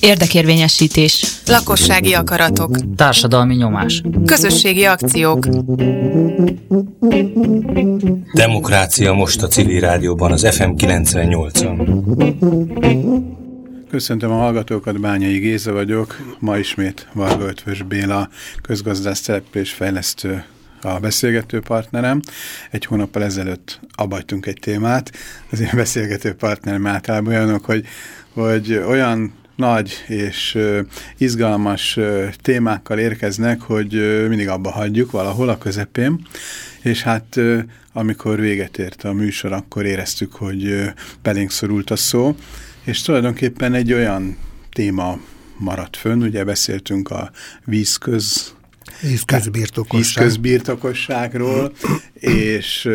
Érdekérvényesítés. Lakossági akaratok. Társadalmi nyomás. Közösségi akciók. Demokrácia most a civil rádióban, az FM 98-on. Köszöntöm a hallgatókat, Bányai Géza vagyok, ma ismét Varga Ötvös Béla, közgazdász település fejlesztő a beszélgető partnerem. Egy hónappal ezelőtt abajtunk egy témát. Az én beszélgető partnerem általában olyanok, hogy, hogy olyan nagy és izgalmas témákkal érkeznek, hogy mindig abba hagyjuk valahol a közepén, és hát amikor véget ért a műsor, akkor éreztük, hogy belénk szorult a szó, és tulajdonképpen egy olyan téma maradt fönn, ugye beszéltünk a vízköz Vízközbirtokosság. Vízközbirtokosságról, és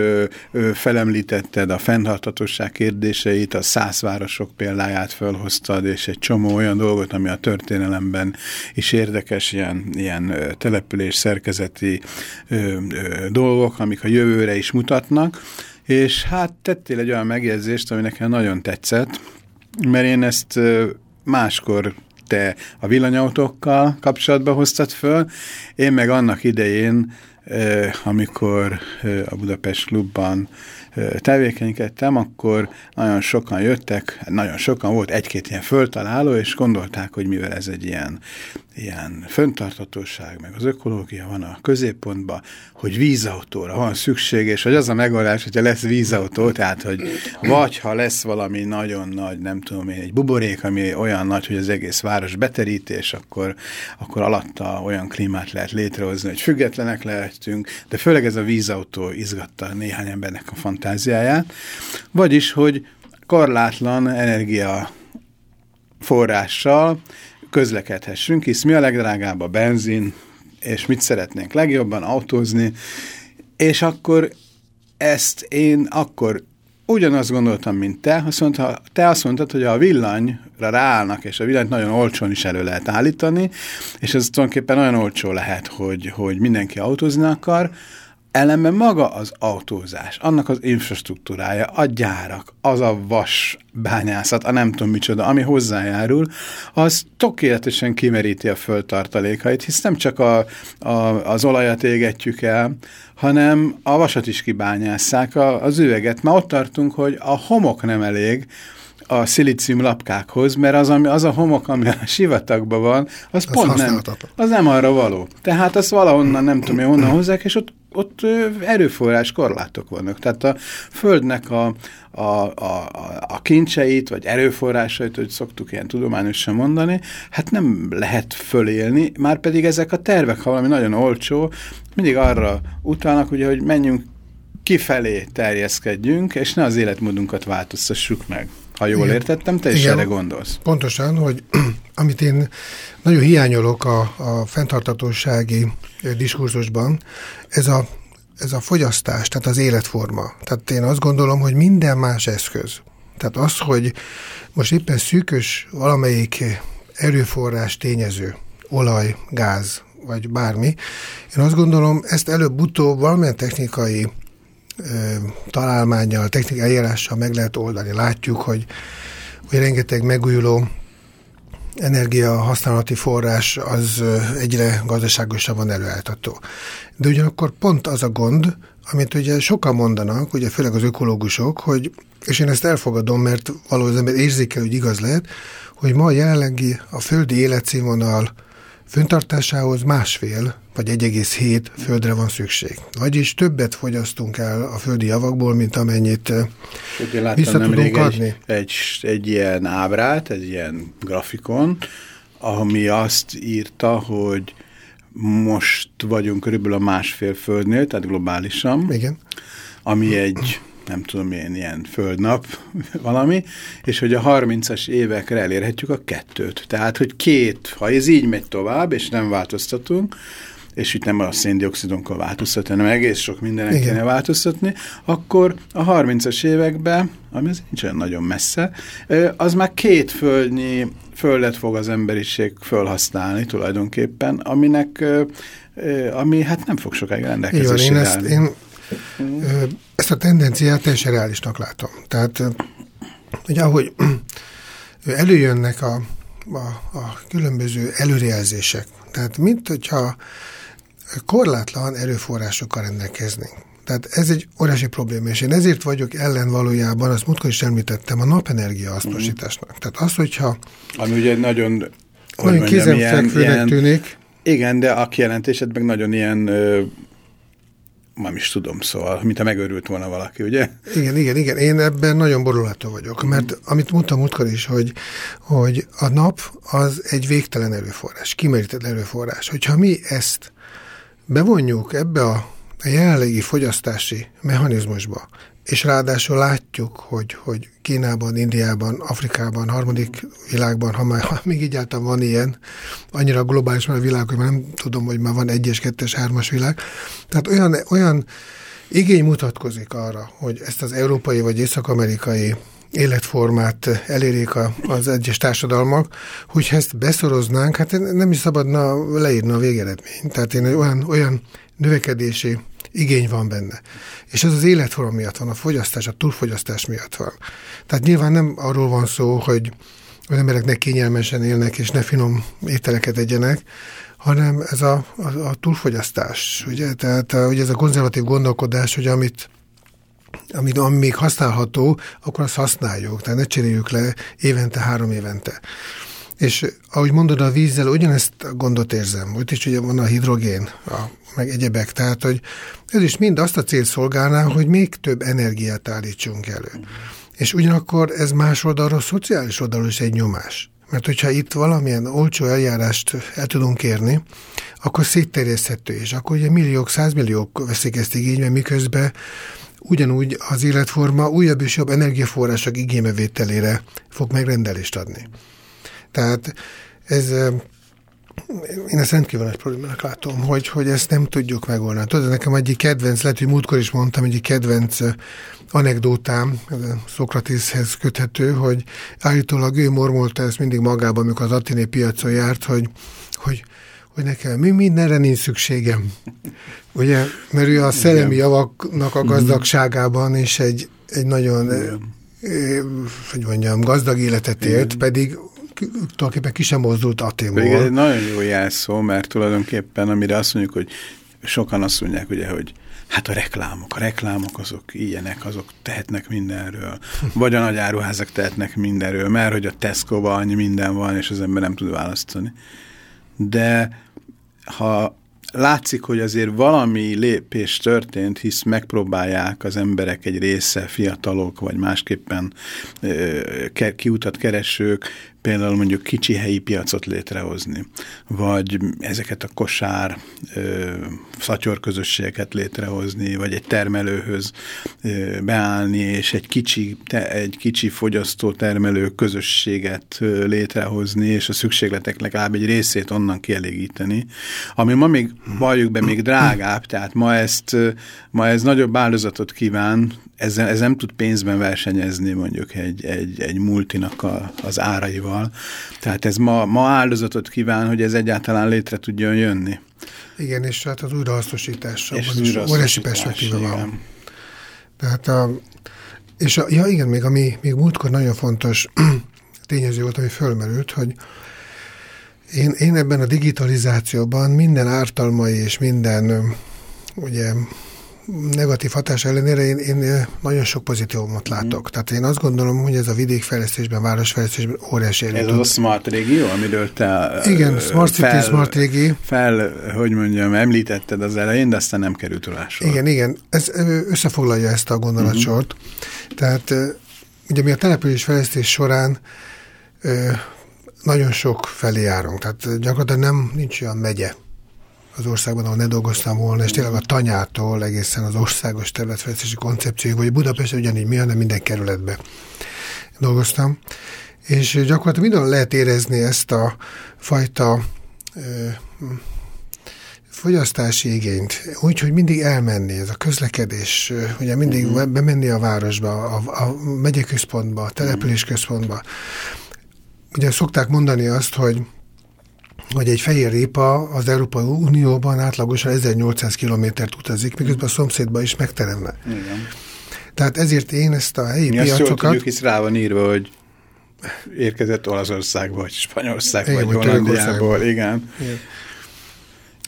felemlítetted a fenntartatosság kérdéseit, a százvárosok példáját felhoztad, és egy csomó olyan dolgot, ami a történelemben is érdekes, ilyen, ilyen település szerkezeti ö, ö, dolgok, amik a jövőre is mutatnak, és hát tettél egy olyan megjegyzést, ami nekem nagyon tetszett, mert én ezt máskor te a villanyautókkal kapcsolatba hoztad föl, én meg annak idején, amikor a Budapest klubban tevékenykedtem, akkor nagyon sokan jöttek, nagyon sokan volt egy-két ilyen föltaláló, és gondolták, hogy mivel ez egy ilyen, ilyen föntartatóság, meg az ökológia van a középpontban, hogy vízautóra van szükség, és hogy az a megoldás, hogyha lesz vízautó, tehát, hogy vagy ha lesz valami nagyon nagy, nem tudom én, egy buborék, ami olyan nagy, hogy az egész város beterítés, akkor, akkor alatta olyan klímát lehet létrehozni, hogy függetlenek lehetünk, de főleg ez a vízautó izgatta néhány embernek a fantáziáját, vagyis, hogy korlátlan energia forrással közlekedhessünk, hisz mi a legdrágább? A benzin, és mit szeretnénk legjobban? Autózni, és akkor ezt én akkor ugyanazt gondoltam, mint te, azt mondta, te azt mondtad, hogy a villanyra ráállnak, és a villanyt nagyon olcsón is elő lehet állítani, és ez tulajdonképpen nagyon olcsó lehet, hogy, hogy mindenki autózni akar, Ellenben maga az autózás, annak az infrastruktúrája, a gyárak, az a vas bányászat, a nem tudom micsoda, ami hozzájárul, az tökéletesen kimeríti a földtartalékait, hisz nem csak a, a, az olajat égetjük el, hanem a vasat is kibányásszák, a, az üveget. Már ott tartunk, hogy a homok nem elég, a szilícium lapkákhoz, mert az, ami, az a homok, ami a sivatagban van, az, az pont nem, az nem arra való. Tehát azt valahonnan nem tudom, hogy honnan hozzák, és ott ott erőforrás korlátok vannak. Tehát a Földnek a, a, a, a kincseit, vagy erőforrásait, hogy szoktuk ilyen tudományosan mondani, hát nem lehet fölélni, már pedig ezek a tervek, ha valami nagyon olcsó, mindig arra utalnak, ugye, hogy menjünk kifelé terjeszkedjünk, és ne az életmódunkat változtassuk meg. Ha jól Igen. értettem, te is Igen, erre gondolsz. Pontosan, hogy amit én nagyon hiányolok a, a fenntartatósági diskurzusban, ez a, ez a fogyasztás, tehát az életforma. Tehát én azt gondolom, hogy minden más eszköz. Tehát az, hogy most éppen szűkös valamelyik erőforrás tényező, olaj, gáz, vagy bármi, én azt gondolom, ezt előbb-utóbb valamilyen technikai találmányjal, technikai eljárással meg lehet oldani. Látjuk, hogy, hogy rengeteg megújuló energia használati forrás az egyre gazdaságosabban előállítható. De ugyanakkor pont az a gond, amit ugye sokan mondanak, ugye főleg az ökológusok, hogy, és én ezt elfogadom, mert valóban az ember érzékel, hogy igaz lehet, hogy ma jelenlegi a földi életszínvonal föntartásához másfél vagy 1,7 földre van szükség. Vagyis többet fogyasztunk el a földi javakból, mint amennyit vissza tudunk adni. Egy, egy, egy ilyen ábrát, egy ilyen grafikon, ami azt írta, hogy most vagyunk körülbelül a másfél földnél, tehát globálisan. Igen. Ami egy nem tudom én, ilyen földnap valami, és hogy a 30-as évekre elérhetjük a kettőt. Tehát, hogy két, ha ez így megy tovább, és nem változtatunk, és itt nem a széndiokszidonkkal változtatni, hanem egész sok mindenek kéne változtatni, akkor a 30-as években, ami az nincs olyan nagyon messze, az már két földnyi földet fog az emberiség fölhasználni tulajdonképpen, aminek, ami hát nem fog sokáig rendelkezésre állni. Ezt, én ezt a tendenciát teljesen reálisnak látom. Tehát hogy ahogy előjönnek a, a, a különböző előrejelzések, tehát mint hogyha korlátlan erőforrásokkal rendelkeznénk. Tehát ez egy óriási probléma, és én ezért vagyok ellen valójában, azt múltkor is említettem, a napenergia hasznosításnak. Mm. Tehát az, hogyha... Ami ugye nagyon... Nagyon kézenfekvőnek tűnik. Igen, de a kijelentésed meg nagyon ilyen nem is tudom, szóval, mint ha megörült volna valaki, ugye? Igen, igen, igen. Én ebben nagyon borulátó vagyok, mert amit mondtam múltkor is, hogy, hogy a nap az egy végtelen erőforrás, kimerített erőforrás. Hogyha mi ezt bevonjuk ebbe a, a jelenlegi fogyasztási mechanizmusba, és ráadásul látjuk, hogy, hogy Kínában, Indiában, Afrikában, harmadik világban, ha, már, ha még egyáltalán van ilyen, annyira globális már a világ, hogy már nem tudom, hogy már van egyes, kettes, hármas világ. Tehát olyan, olyan igény mutatkozik arra, hogy ezt az európai vagy észak-amerikai életformát elérik az egyes társadalmak, hogy ezt beszoroznánk, hát nem is szabadna leírni a végeredményt. Tehát én olyan, olyan növekedési igény van benne. És ez az életforma miatt van, a fogyasztás, a túlfogyasztás miatt van. Tehát nyilván nem arról van szó, hogy az emberek ne kényelmesen élnek, és ne finom ételeket egyenek, hanem ez a, a, a túlfogyasztás, ugye? Tehát ugye ez a konzervatív gondolkodás, hogy amit amit ami még használható, akkor azt használjuk, tehát ne cseréljük le évente, három évente. És ahogy mondod, a vízzel ugyanezt a gondot érzem. Ott is ugye van a hidrogén, a, meg egyebek. Tehát, hogy ez is mind azt a célt szolgálná, hogy még több energiát állítsunk elő. És ugyanakkor ez más oldalról, szociális oldalról is egy nyomás. Mert hogyha itt valamilyen olcsó eljárást el tudunk érni, akkor szétterjeszthető, és akkor ugye milliók, százmilliók veszik ezt igénybe, miközben ugyanúgy az életforma újabb és jobb energiaforrások igénybevételére fog megrendelést adni. Tehát ez én ezt rendkívül nagy problémának látom, hogy, hogy ezt nem tudjuk megoldani. Tudod, nekem egyik kedvenc, lehet, hogy múltkor is mondtam, egyik kedvenc anekdótám, Szokratészhez köthető, hogy állítólag ő mormolta ezt mindig magában, amikor az atiné piacon járt, hogy, hogy, hogy nekem mi mindenre nincs szükségem. Ugye, mert ő a szellemi javaknak a mhm. gazdagságában is egy, egy nagyon, hogy mondjam, gazdag életet élt, pedig tulajdonképpen ki sem mozdult Aténból. Ez egy nagyon jó jelszó, mert tulajdonképpen amire azt mondjuk, hogy sokan azt mondják, ugye, hogy hát a reklámok, a reklámok azok ilyenek, azok tehetnek mindenről, vagy a nagy áruházak tehetnek mindenről, mert hogy a Tesco-ban annyi minden van, és az ember nem tud választani. De ha látszik, hogy azért valami lépés történt, hisz megpróbálják az emberek egy része, fiatalok, vagy másképpen kiutat keresők például mondjuk kicsi helyi piacot létrehozni, vagy ezeket a kosár ö, szatyorközösségeket létrehozni, vagy egy termelőhöz beállni, és egy kicsi, te, egy kicsi fogyasztó termelő közösséget létrehozni, és a szükségletek legalább egy részét onnan kielégíteni, ami ma még, valljuk be, még drágább, tehát ma ezt, ma ez nagyobb áldozatot kíván, ezzel, ez nem tud pénzben versenyezni mondjuk egy, egy, egy multinak a, az áraival. Tehát ez ma, ma áldozatot kíván, hogy ez egyáltalán létre tudjon jönni. Igen, és hát az újrahasznosításra és is óriási perspektíva van. Tehát a, és a, ja igen, még ami még múltkor nagyon fontos tényező volt, ami fölmerült, hogy én, én ebben a digitalizációban minden ártalmai és minden ugye negatív hatás ellenére én, én nagyon sok pozitívumot látok. Mm. Tehát én azt gondolom, hogy ez a vidékfejlesztésben, városfejlesztésben óriási Ez az a smart régió, amiről te Igen, smart city, fel, smart régi. Fel, hogy mondjam, említetted az elején, de aztán nem került sor. Igen, igen. Ez összefoglalja ezt a gondolatsort. Mm. Tehát ugye mi a településfejlesztés során nagyon sok felé járunk. Tehát gyakorlatilag nem nincs olyan megye, az országban, ahol ne dolgoztam volna, és tényleg a tanyától egészen az országos területfejlesztési koncepcióig, vagy Budapest ugyanígy mi, hanem minden kerületbe dolgoztam. És gyakorlatilag minden lehet érezni ezt a fajta ö, fogyasztási igényt, úgy, hogy mindig elmenni, ez a közlekedés, ugye mindig uh-huh. bemenni a városba, a, a megyeközpontba, a településközpontba. Ugye szokták mondani azt, hogy hogy egy fehér répa az Európai Unióban átlagosan 1800 kilométert utazik, miközben a szomszédban is megteremne. Igen. Tehát ezért én ezt a helyi Mi azt jól piacokat... tudjuk, hisz rá van írva, hogy érkezett Olaszországból, vagy Spanyolországból, Igen, vagy Hollandiából, igen. Igen.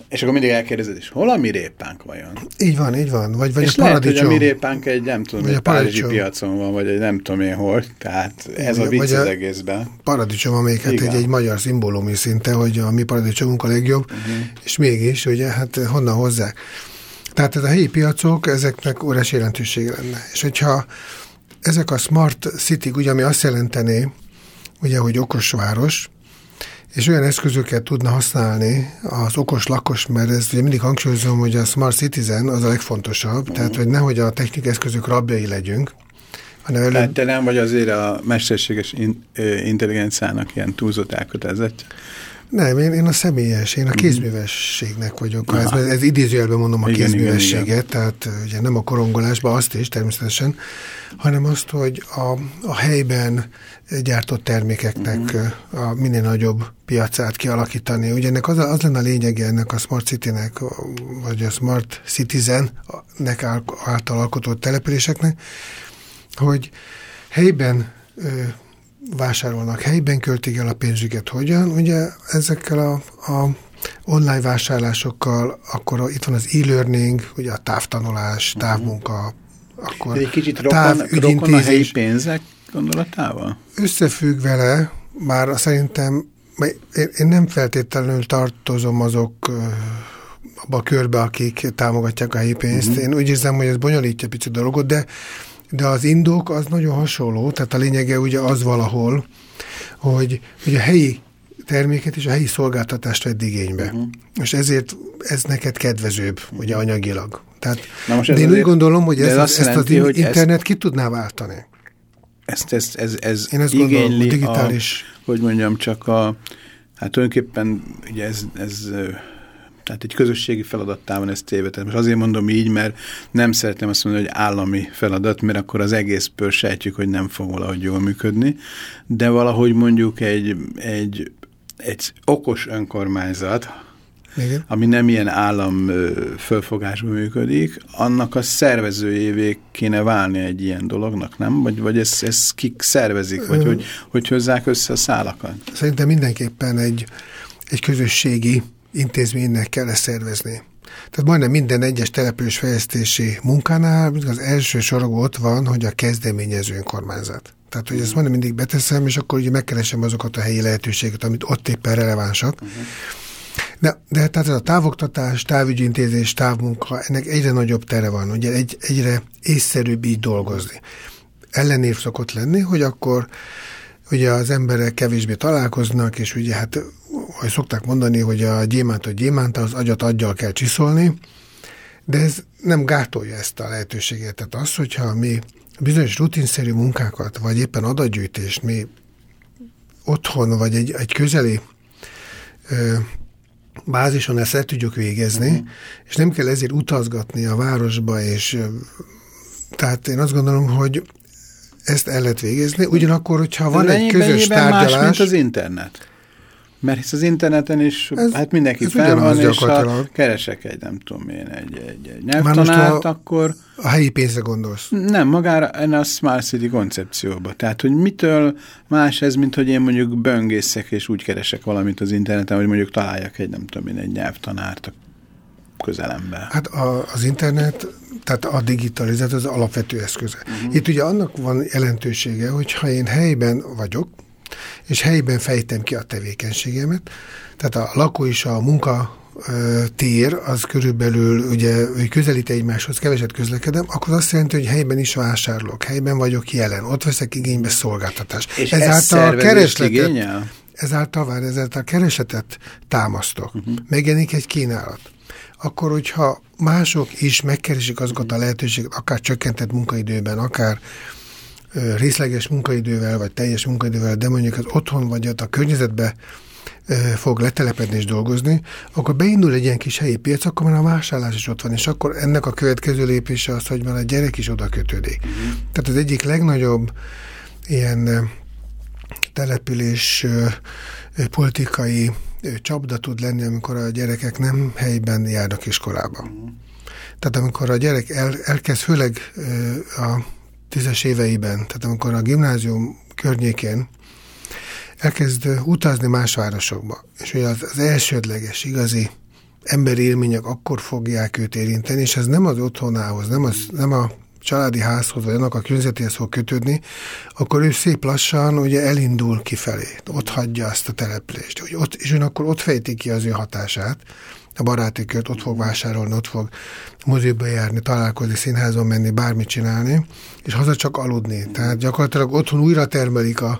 És akkor mindig elkérdezed, és hol a mi répánk vajon? Így van, így van. Vagy, vagy és a lehet, hogy a paradicsom. mi répánk egy, nem tudom, Vagy egy a párizsi paradicsom. piacon van, vagy egy nem tudom én hol. Tehát ez a Vagy vicc a- az egészben. paradicsom, amelyik Igen. egy, egy magyar szimbólum is szinte, hogy a mi paradicsomunk a legjobb, Mhm. uh-huh. és mégis, ugye, hát honnan hozzák. Tehát ez a helyi piacok, ezeknek óriási jelentősége lenne. És hogyha ezek a smart city, ugye, ami azt jelentené, ugye, hogy okos város, és olyan eszközöket tudna használni az okos lakos, mert ezt ugye mindig hangsúlyozom, hogy a smart citizen az a legfontosabb, uh-huh. tehát hogy nehogy a technikai eszközök rabjai legyünk, hanem előbb Tehát te nem vagy azért a mesterséges in, intelligenciának ilyen túlzott elkötelezett. Nem, én, én a személyes, én a kézművességnek vagyok. Ez, ez idézőjelben mondom a Igen, igen, kézművességet, igen. tehát ö, ugye nem a korongolásba, azt is természetesen, hanem azt, hogy a, a helyben gyártott termékeknek uh-huh. a minél nagyobb piacát kialakítani. Ugye ennek az, az lenne a lényege ennek a Smart City-nek, vagy a Smart Citizen-nek ál- által alkotott településeknek, hogy helyben vásárolnak, helyben költik el a pénzüket. Hogyan? Ugye ezekkel a, a online vásárlásokkal, akkor itt van az e-learning, ugye a távtanulás, távmunka, akkor egy kicsit rokon, rokon a helyi pénzek gondolatával? összefügg vele, már szerintem én, nem feltétlenül tartozom azok abba a körbe, akik támogatják a helyi pénzt. Uh-huh. Én úgy érzem, hogy ez bonyolítja picit a dolgot, de, de az indok az nagyon hasonló, tehát a lényege ugye az valahol, hogy, hogy a helyi terméket és a helyi szolgáltatást vedd igénybe. Uh-huh. És ezért ez neked kedvezőbb, ugye anyagilag. Tehát, Na most de ez én úgy gondolom, hogy ez, ez azt ezt az hogy ezt- internet ki tudná váltani. Ezt, ezt, ez, ez Én ezt gondolom, hogy digitális- A, hogy mondjam, csak a, hát tulajdonképpen ugye ez, ez tehát egy közösségi feladattá van ez téve. Tehát most azért mondom így, mert nem szeretném azt mondani, hogy állami feladat, mert akkor az egészből sejtjük, hogy nem fog valahogy jól működni, de valahogy mondjuk egy, egy, egy okos önkormányzat, Igen. ami nem ilyen állam fölfogásban működik, annak a szervezőjévé kéne válni egy ilyen dolognak, nem? Vagy, vagy ezt, ezt kik szervezik, vagy hogy, hogy hozzák össze a szálakat? Szerintem mindenképpen egy, egy közösségi intézménynek kell ezt szervezni. Tehát majdnem minden egyes település fejlesztési munkánál az első sorokban ott van, hogy a kezdeményező önkormányzat. Tehát, hogy ezt majdnem mindig beteszem, és akkor ugye megkeresem azokat a helyi lehetőségeket, amit ott éppen relevánsak. Uh-huh. De, de tehát ez a távoktatás, távügyintézés, távmunka, ennek egyre nagyobb tere van, ugye egy, egyre észszerűbb így dolgozni. Ellenév szokott lenni, hogy akkor ugye az emberek kevésbé találkoznak, és ugye hát, ahogy szokták mondani, hogy a gyémántot gyémánta, az agyat aggyal kell csiszolni, de ez nem gátolja ezt a lehetőséget. Tehát az, hogyha mi bizonyos rutinszerű munkákat, vagy éppen adatgyűjtést mi otthon, vagy egy, egy közeli ö, bázison ezt el tudjuk végezni, uh-huh. és nem kell ezért utazgatni a városba, és ö, tehát én azt gondolom, hogy ezt el lehet végezni, ugyanakkor, hogyha van Ez egy közös tárgyalás... más, mint az internet? Mert hisz az interneten is, Ez- hát mindenki ez fel van, és ha keresek egy, nem tudom én, egy, egy, egy nyelvtanárt, a- akkor A helyi pénzre gondolsz. nem, magára a Smart City koncepcióba. Tehát, hogy mitől más ez, mint hogy én mondjuk böngészek, és úgy keresek valamit az interneten, hogy mondjuk találjak egy, nem tudom én, egy nyelvtanárt a közelembe. Hát a, az internet, tehát a digitalizáció az alapvető eszköze. Uh-huh. Itt ugye annak van jelentősége, hogy ha én helyben vagyok, és helyben fejtem ki a tevékenységemet, tehát a lakó és a munka tér, az körülbelül ugye hogy közelít egymáshoz, keveset közlekedem, akkor az azt jelenti, hogy helyben is vásárolok, helyben vagyok jelen, ott veszek igénybe szolgáltatást. És ez szervezést igényel? ezáltal, vár, ezáltal keresetet támasztok, uh-huh. megjelenik egy kínálat. Akkor, hogyha mások is megkeresik azokat a lehetőséget, akár csökkentett munkaidőben, akár részleges munkaidővel, vagy teljes munkaidővel, de mondjuk az otthon vagy ott a környezetbe fog letelepedni és dolgozni, akkor beindul egy ilyen kis helyi piac, akkor már a vásárlás is ott van, és akkor ennek a következő lépése az, hogy már a gyerek is oda kötődik. Uh-huh. Tehát az egyik legnagyobb ilyen település politikai csapda tud lenni, amikor a gyerekek nem helyben járnak iskolába. Tehát amikor a gyerek el, elkezd, főleg a tízes éveiben, tehát amikor a gimnázium környékén elkezd utazni más városokba, és hogy az, az elsődleges, igazi emberi élmények akkor fogják őt érinteni, és ez nem az otthonához, nem, az, nem a családi házhoz, vagy annak a környezetéhez fog kötődni, akkor ő szép lassan ugye elindul kifelé, ott hagyja azt a települést, hogy ott, és ön akkor ott fejti ki az ő hatását, a baráti kört, ott fog vásárolni, ott fog moziba járni, találkozni, színházban menni, bármit csinálni, és haza csak aludni. Tehát gyakorlatilag otthon újra termelik a,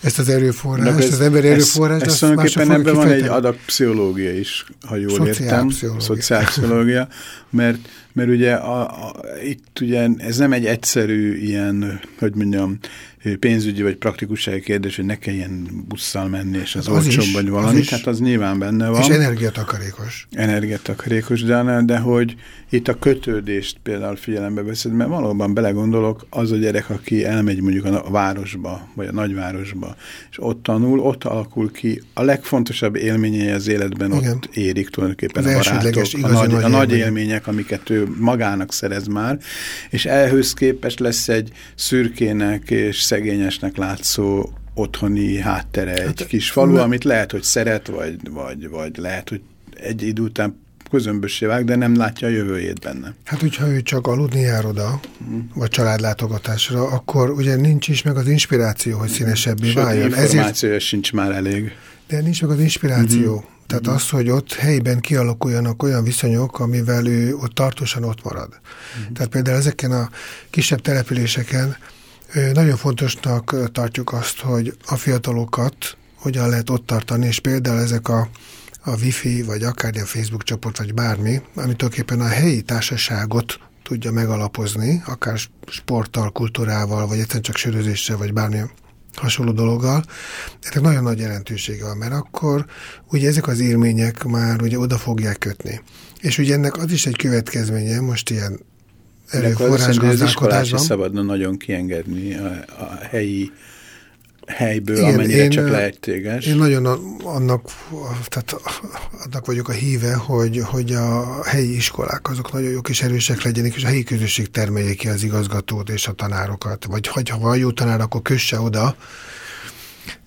ezt az erőforrást, ez, az emberi erőforrást. Ez, ez tulajdonképpen ebben van egy adag pszichológia is, ha jól értem. Szociálpszichológia. mert mert ugye a, a, itt ugye ez nem egy egyszerű ilyen, hogy mondjam, pénzügyi vagy praktikussági kérdés, hogy ne kelljen busszal menni, és az, az olcsóbb vagy valami, az tehát az nyilván benne van. És energiatakarékos. Energiatakarékos, de, de hogy itt a kötődést például figyelembe veszed, mert valóban belegondolok, az a gyerek, aki elmegy mondjuk a városba, vagy a nagyvárosba, és ott tanul, ott alakul ki a legfontosabb élményei az életben, Igen. ott érik tulajdonképpen az a barátok, a nagy, nagy, a nagy élmények, amiket ő magának szerez már, és ehhez képest lesz egy szürkének és szegényesnek látszó otthoni háttere egy hát, kis falu, ne... amit lehet, hogy szeret, vagy, vagy, vagy lehet, hogy egy idő után közömbössé vág, de nem látja a jövőjét benne. Hát, hogyha ő csak aludni jár oda, mm. vagy családlátogatásra, akkor ugye nincs is meg az inspiráció, hogy színesebbé Sőt, váljon. információja Ezért... sincs már elég. De nincs meg az inspiráció. Mm-hmm. Tehát mm-hmm. az, hogy ott helyben kialakuljanak olyan viszonyok, amivel ő ott tartósan ott marad. Mm-hmm. Tehát például ezeken a kisebb településeken nagyon fontosnak tartjuk azt, hogy a fiatalokat hogyan lehet ott tartani, és például ezek a, a wifi, vagy akár a Facebook csoport, vagy bármi, amit tulajdonképpen a helyi társaságot tudja megalapozni, akár sporttal, kultúrával, vagy egyszerűen csak sörözéssel, vagy bármilyen hasonló dologgal. Ennek nagyon nagy jelentősége van, mert akkor ugye ezek az élmények már ugye oda fogják kötni. És ugye ennek az is egy következménye, most ilyen erőforrás. Az szabadna nagyon kiengedni a, a helyi helyből, Igen, amennyire én, csak lehetséges. Én nagyon annak, tehát annak vagyok a híve, hogy, hogy a helyi iskolák azok nagyon jók és erősek legyenek, és a helyi közösség termelje ki az igazgatót és a tanárokat. Vagy ha van jó tanár, akkor kösse oda.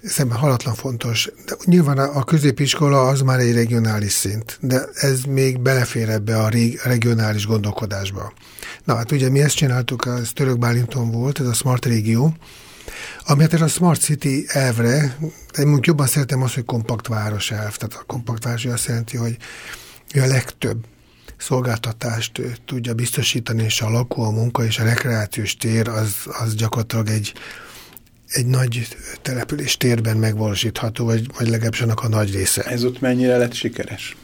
Szemben halatlan fontos. De nyilván a középiskola az már egy regionális szint, de ez még belefér ebbe a regionális gondolkodásba. Na hát ugye mi ezt csináltuk, ez Török Bálinton volt, ez a Smart Régió, ami hát a Smart City elvre, mondjuk jobban szeretem azt, hogy kompakt város elv, tehát a kompakt város azt jelenti, hogy a legtöbb szolgáltatást tudja biztosítani, és a lakó, a munka és a rekreációs tér az, az gyakorlatilag egy, egy nagy település térben megvalósítható, vagy, vagy legalábbis annak a nagy része. Ez ott mennyire lett sikeres?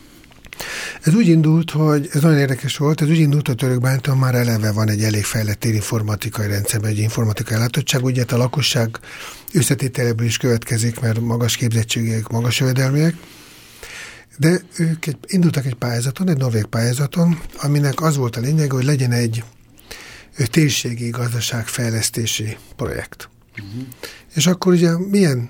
Ez úgy indult, hogy ez nagyon érdekes volt, ez úgy indult, hogy török bánton már eleve van egy elég fejlett informatikai rendszerben, egy informatikai látottság, ugye a lakosság összetételeből is következik, mert magas képzettségek, magas jövedelmiek, de ők egy, indultak egy pályázaton, egy norvég pályázaton, aminek az volt a lényeg, hogy legyen egy térségi gazdaságfejlesztési projekt. Uh-huh. És akkor ugye milyen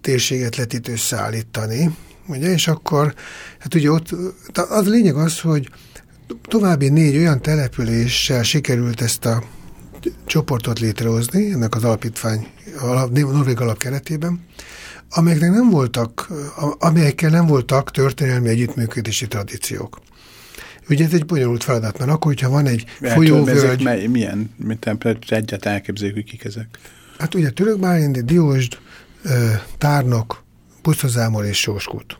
térséget lehet itt összeállítani, ugye, és akkor, hát ugye ott, az a lényeg az, hogy további négy olyan településsel sikerült ezt a csoportot létrehozni, ennek az alapítvány, a Norvég alap keretében, amelyeknek nem voltak, amelyekkel nem voltak történelmi együttműködési tradíciók. Ugye ez egy bonyolult feladat, mert akkor, hogyha van egy folyóvölgy... Ezek milyen, mint egyet elképzeljük, hogy kik ezek? Hát ugye Török Bálindi, Diósd, Tárnok, Pusztazámor és Sóskút.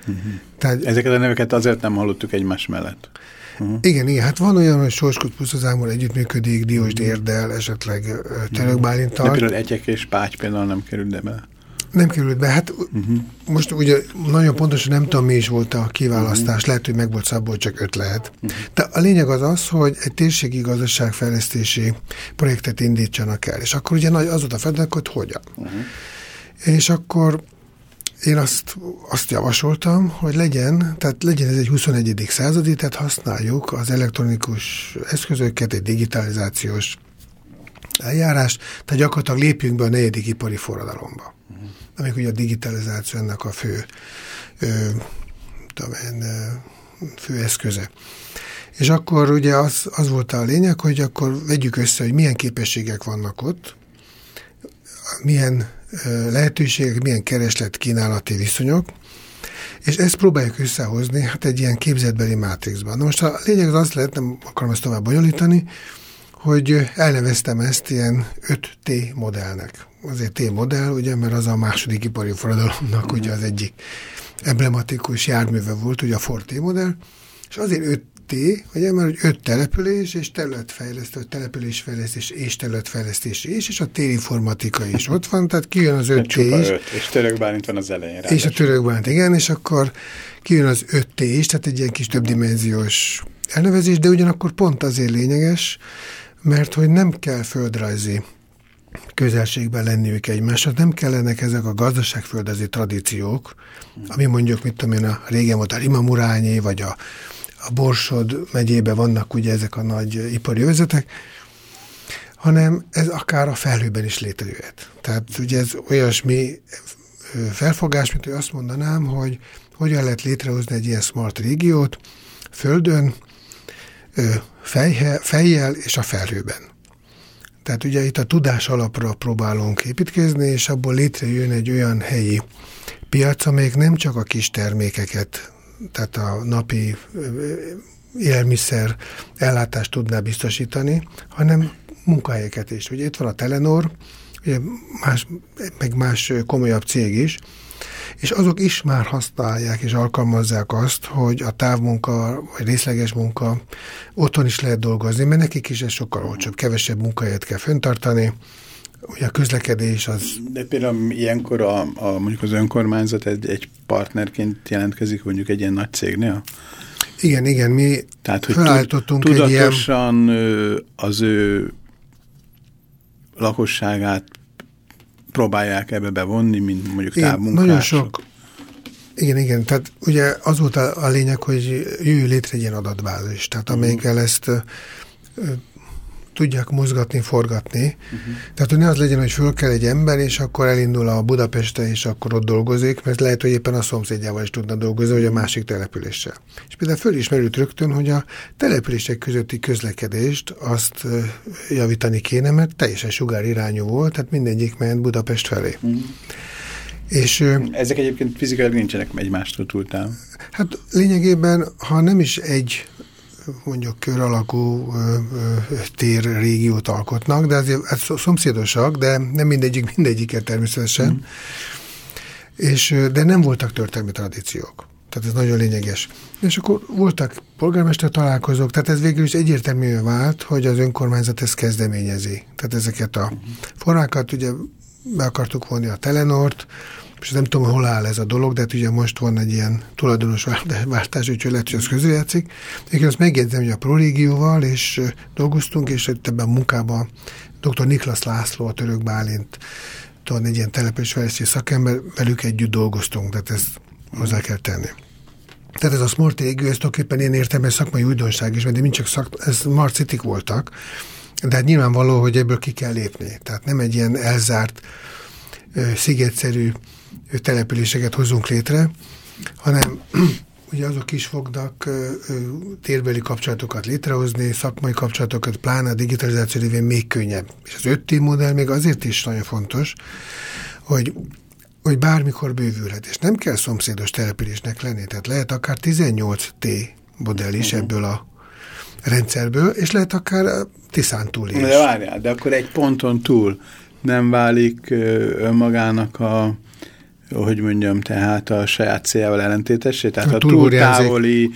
Uh-huh. Tehát, Ezeket a neveket azért nem hallottuk egymás mellett. Uh-huh. Igen, igen, hát van olyan, hogy Sorskut Pusztazámor együttműködik, Diós uh-huh. Dérdel, esetleg uh, Török Bálintal. De például Egyek és Páty például nem került be. Nem került be. Hát uh-huh. most ugye nagyon pontosan nem tudom, mi is volt a kiválasztás. Uh-huh. Lehet, hogy meg volt szabból, csak öt lehet. Uh-huh. De a lényeg az az, hogy egy térségi gazdaságfejlesztési projektet indítsanak el. És akkor ugye az volt a feladat, hogy hogyan. Uh-huh. És akkor én azt, azt javasoltam, hogy legyen, tehát legyen ez egy 21. századi, tehát használjuk az elektronikus eszközöket, egy digitalizációs eljárást, tehát gyakorlatilag lépjünk be a negyedik ipari forradalomba. Uh-huh. Amik ugye a digitalizáció ennek a fő, ö, tudom én, fő eszköze. És akkor ugye az, az volt a lényeg, hogy akkor vegyük össze, hogy milyen képességek vannak ott, milyen lehetőségek, milyen kereslet kínálati viszonyok, és ezt próbáljuk összehozni hát egy ilyen képzetbeli mátrixban. Na most a lényeg az az lehet, nem akarom ezt tovább bonyolítani, hogy elneveztem ezt ilyen 5T modellnek. Azért T modell, ugye, mert az a második ipari forradalomnak ugye az egyik emblematikus járműve volt, ugye a Forté modell, és azért 5T, ugye, mert hogy 5 település és területfejlesztés, településfejlesztés és területfejlesztés és, és a térinformatika is ott van, tehát kijön az 5T is. 5, és török Bálint van az elején. És a török Bálint, igen, és akkor kijön az 5T is, tehát egy ilyen kis többdimenziós elnevezés, de ugyanakkor pont azért lényeges, mert hogy nem kell földrajzi közelségben lenniük egymáshoz, nem kellenek ezek a gazdaságföldezi tradíciók, ami mondjuk, mit tudom én, a régen volt a Rimamurányi, vagy a, a Borsod megyébe vannak ugye ezek a nagy ipari övezetek, hanem ez akár a felhőben is létrejöhet. Tehát ugye ez olyasmi felfogás, mint hogy azt mondanám, hogy hogyan lehet létrehozni egy ilyen smart régiót földön, fejhe, fejjel és a felhőben. Tehát ugye itt a tudás alapra próbálunk építkezni, és abból létrejön egy olyan helyi piac, amelyik nem csak a kis termékeket, tehát a napi élelmiszer ellátást tudná biztosítani, hanem munkahelyeket is. Ugye itt van a Telenor, ugye más, meg más komolyabb cég is, és azok is már használják és alkalmazzák azt, hogy a távmunka vagy részleges munka otthon is lehet dolgozni, mert nekik is ez sokkal olcsóbb, kevesebb munkahelyet kell föntartani, ugye a közlekedés az... De például ilyenkor a, a, mondjuk az önkormányzat egy, egy partnerként jelentkezik mondjuk egy ilyen nagy cégnél? Igen, igen, mi Tehát, hogy felállítottunk tudatosan egy ilyen... az ő lakosságát próbálják ebbe bevonni, mint mondjuk távmunkások. Nagyon sok. Igen, igen, tehát ugye az volt a, lényeg, hogy jöjjön létre egy ilyen adatbázis, tehát amelyikkel ezt ö, tudják mozgatni, forgatni. Uh-huh. Tehát, hogy ne az legyen, hogy föl kell egy ember, és akkor elindul a Budapeste, és akkor ott dolgozik, mert lehet, hogy éppen a szomszédjával is tudna dolgozni, vagy a másik településsel. És például fölismerült rögtön, hogy a települések közötti közlekedést azt javítani kéne, mert teljesen sugár irányú volt, tehát mindegyik ment Budapest felé. Uh-huh. És, Ezek egyébként fizikailag nincsenek egymástól túltál. Hát lényegében, ha nem is egy mondjuk kör alakú tér régiót alkotnak, de azért hát szomszédosak, de nem mindegyik mindegyiket természetesen. Mm. És, de nem voltak történelmi tradíciók. Tehát ez nagyon lényeges. És akkor voltak polgármester találkozók, tehát ez végül is egyértelműen vált, hogy az önkormányzat ezt kezdeményezi. Tehát ezeket a forrákat ugye be akartuk vonni a Telenort, és nem tudom, hol áll ez a dolog, de hát ugye most van egy ilyen tulajdonos váltás, úgyhogy lehet, hogy az közrejátszik. Én azt megjegyzem, hogy a Prorégióval és dolgoztunk, és ebben a munkában dr. Niklas László, a török Bálint, tudod, egy ilyen településfejlesztés szakember, velük együtt dolgoztunk, tehát ezt hozzá kell tenni. Tehát ez a Smart régió, ez tulajdonképpen én értem, ez szakmai újdonság is, mert mind csak szak, ez Smart city voltak, de hát nyilvánvaló, hogy ebből ki kell lépni. Tehát nem egy ilyen elzárt, szigetszerű településeket hozunk létre, hanem ugye azok is fognak térbeli kapcsolatokat létrehozni, szakmai kapcsolatokat, pláne a digitalizáció révén még könnyebb. És az 5T modell még azért is nagyon fontos, hogy hogy bármikor bővülhet, és nem kell szomszédos településnek lenni, tehát lehet akár 18T modell is uh-huh. ebből a rendszerből, és lehet akár Tiszán túl is. De várjál, de akkor egy ponton túl nem válik önmagának a hogy mondjam, tehát a saját céljával ellentétesé, tehát ha túl távoli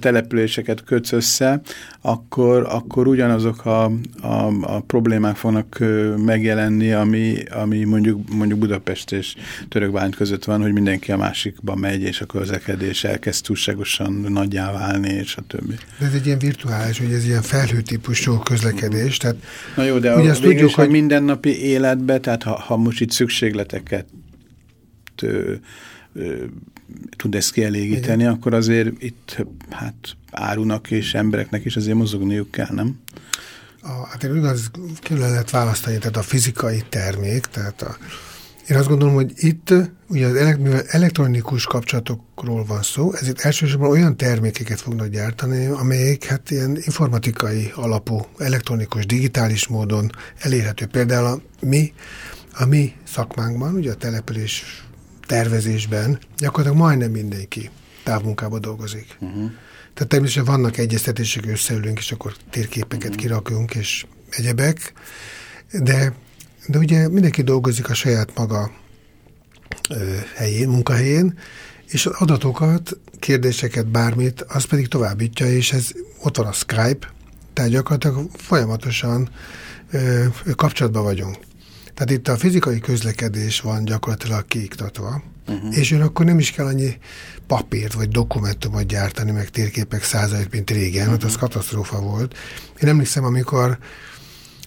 településeket kötsz össze, akkor, akkor ugyanazok a, a, a problémák fognak megjelenni, ami, ami mondjuk, mondjuk Budapest és Törökbányt között van, hogy mindenki a másikba megy, és a közlekedés elkezd túlságosan nagyjá válni, és a többi. De ez egy ilyen virtuális, hogy ez ilyen felhőtípusú közlekedés. Tehát, Na jó, de ugye azt tudjuk, hogy mindennapi életbe, tehát ha, ha most itt szükségleteket ö, ö, tud ezt kielégíteni, Igen. akkor azért itt hát árunak és embereknek is azért mozogniuk kell, nem? A, hát én igaz, külön lehet választani, tehát a fizikai termék, tehát a Én azt gondolom, hogy itt ugye az elektronikus kapcsolatokról van szó, ezért elsősorban olyan termékeket fognak gyártani, amelyek hát ilyen informatikai alapú, elektronikus, digitális módon elérhető. Például a mi, a mi szakmánkban, ugye a település tervezésben gyakorlatilag majdnem mindenki távmunkában dolgozik. Uh-huh. Tehát természetesen vannak egyeztetések, összeülünk, és akkor térképeket uh-huh. kirakunk, és egyebek, de, de ugye mindenki dolgozik a saját maga ö, helyén, munkahelyén, és az adatokat, kérdéseket, bármit, az pedig továbbítja, és ez ott van a Skype, tehát gyakorlatilag folyamatosan ö, kapcsolatban vagyunk. Tehát itt a fizikai közlekedés van gyakorlatilag kiiktatva, uh-huh. és ön akkor nem is kell annyi papírt vagy dokumentumot gyártani, meg térképek százait, mint régen, uh-huh. az katasztrófa volt. Én emlékszem, amikor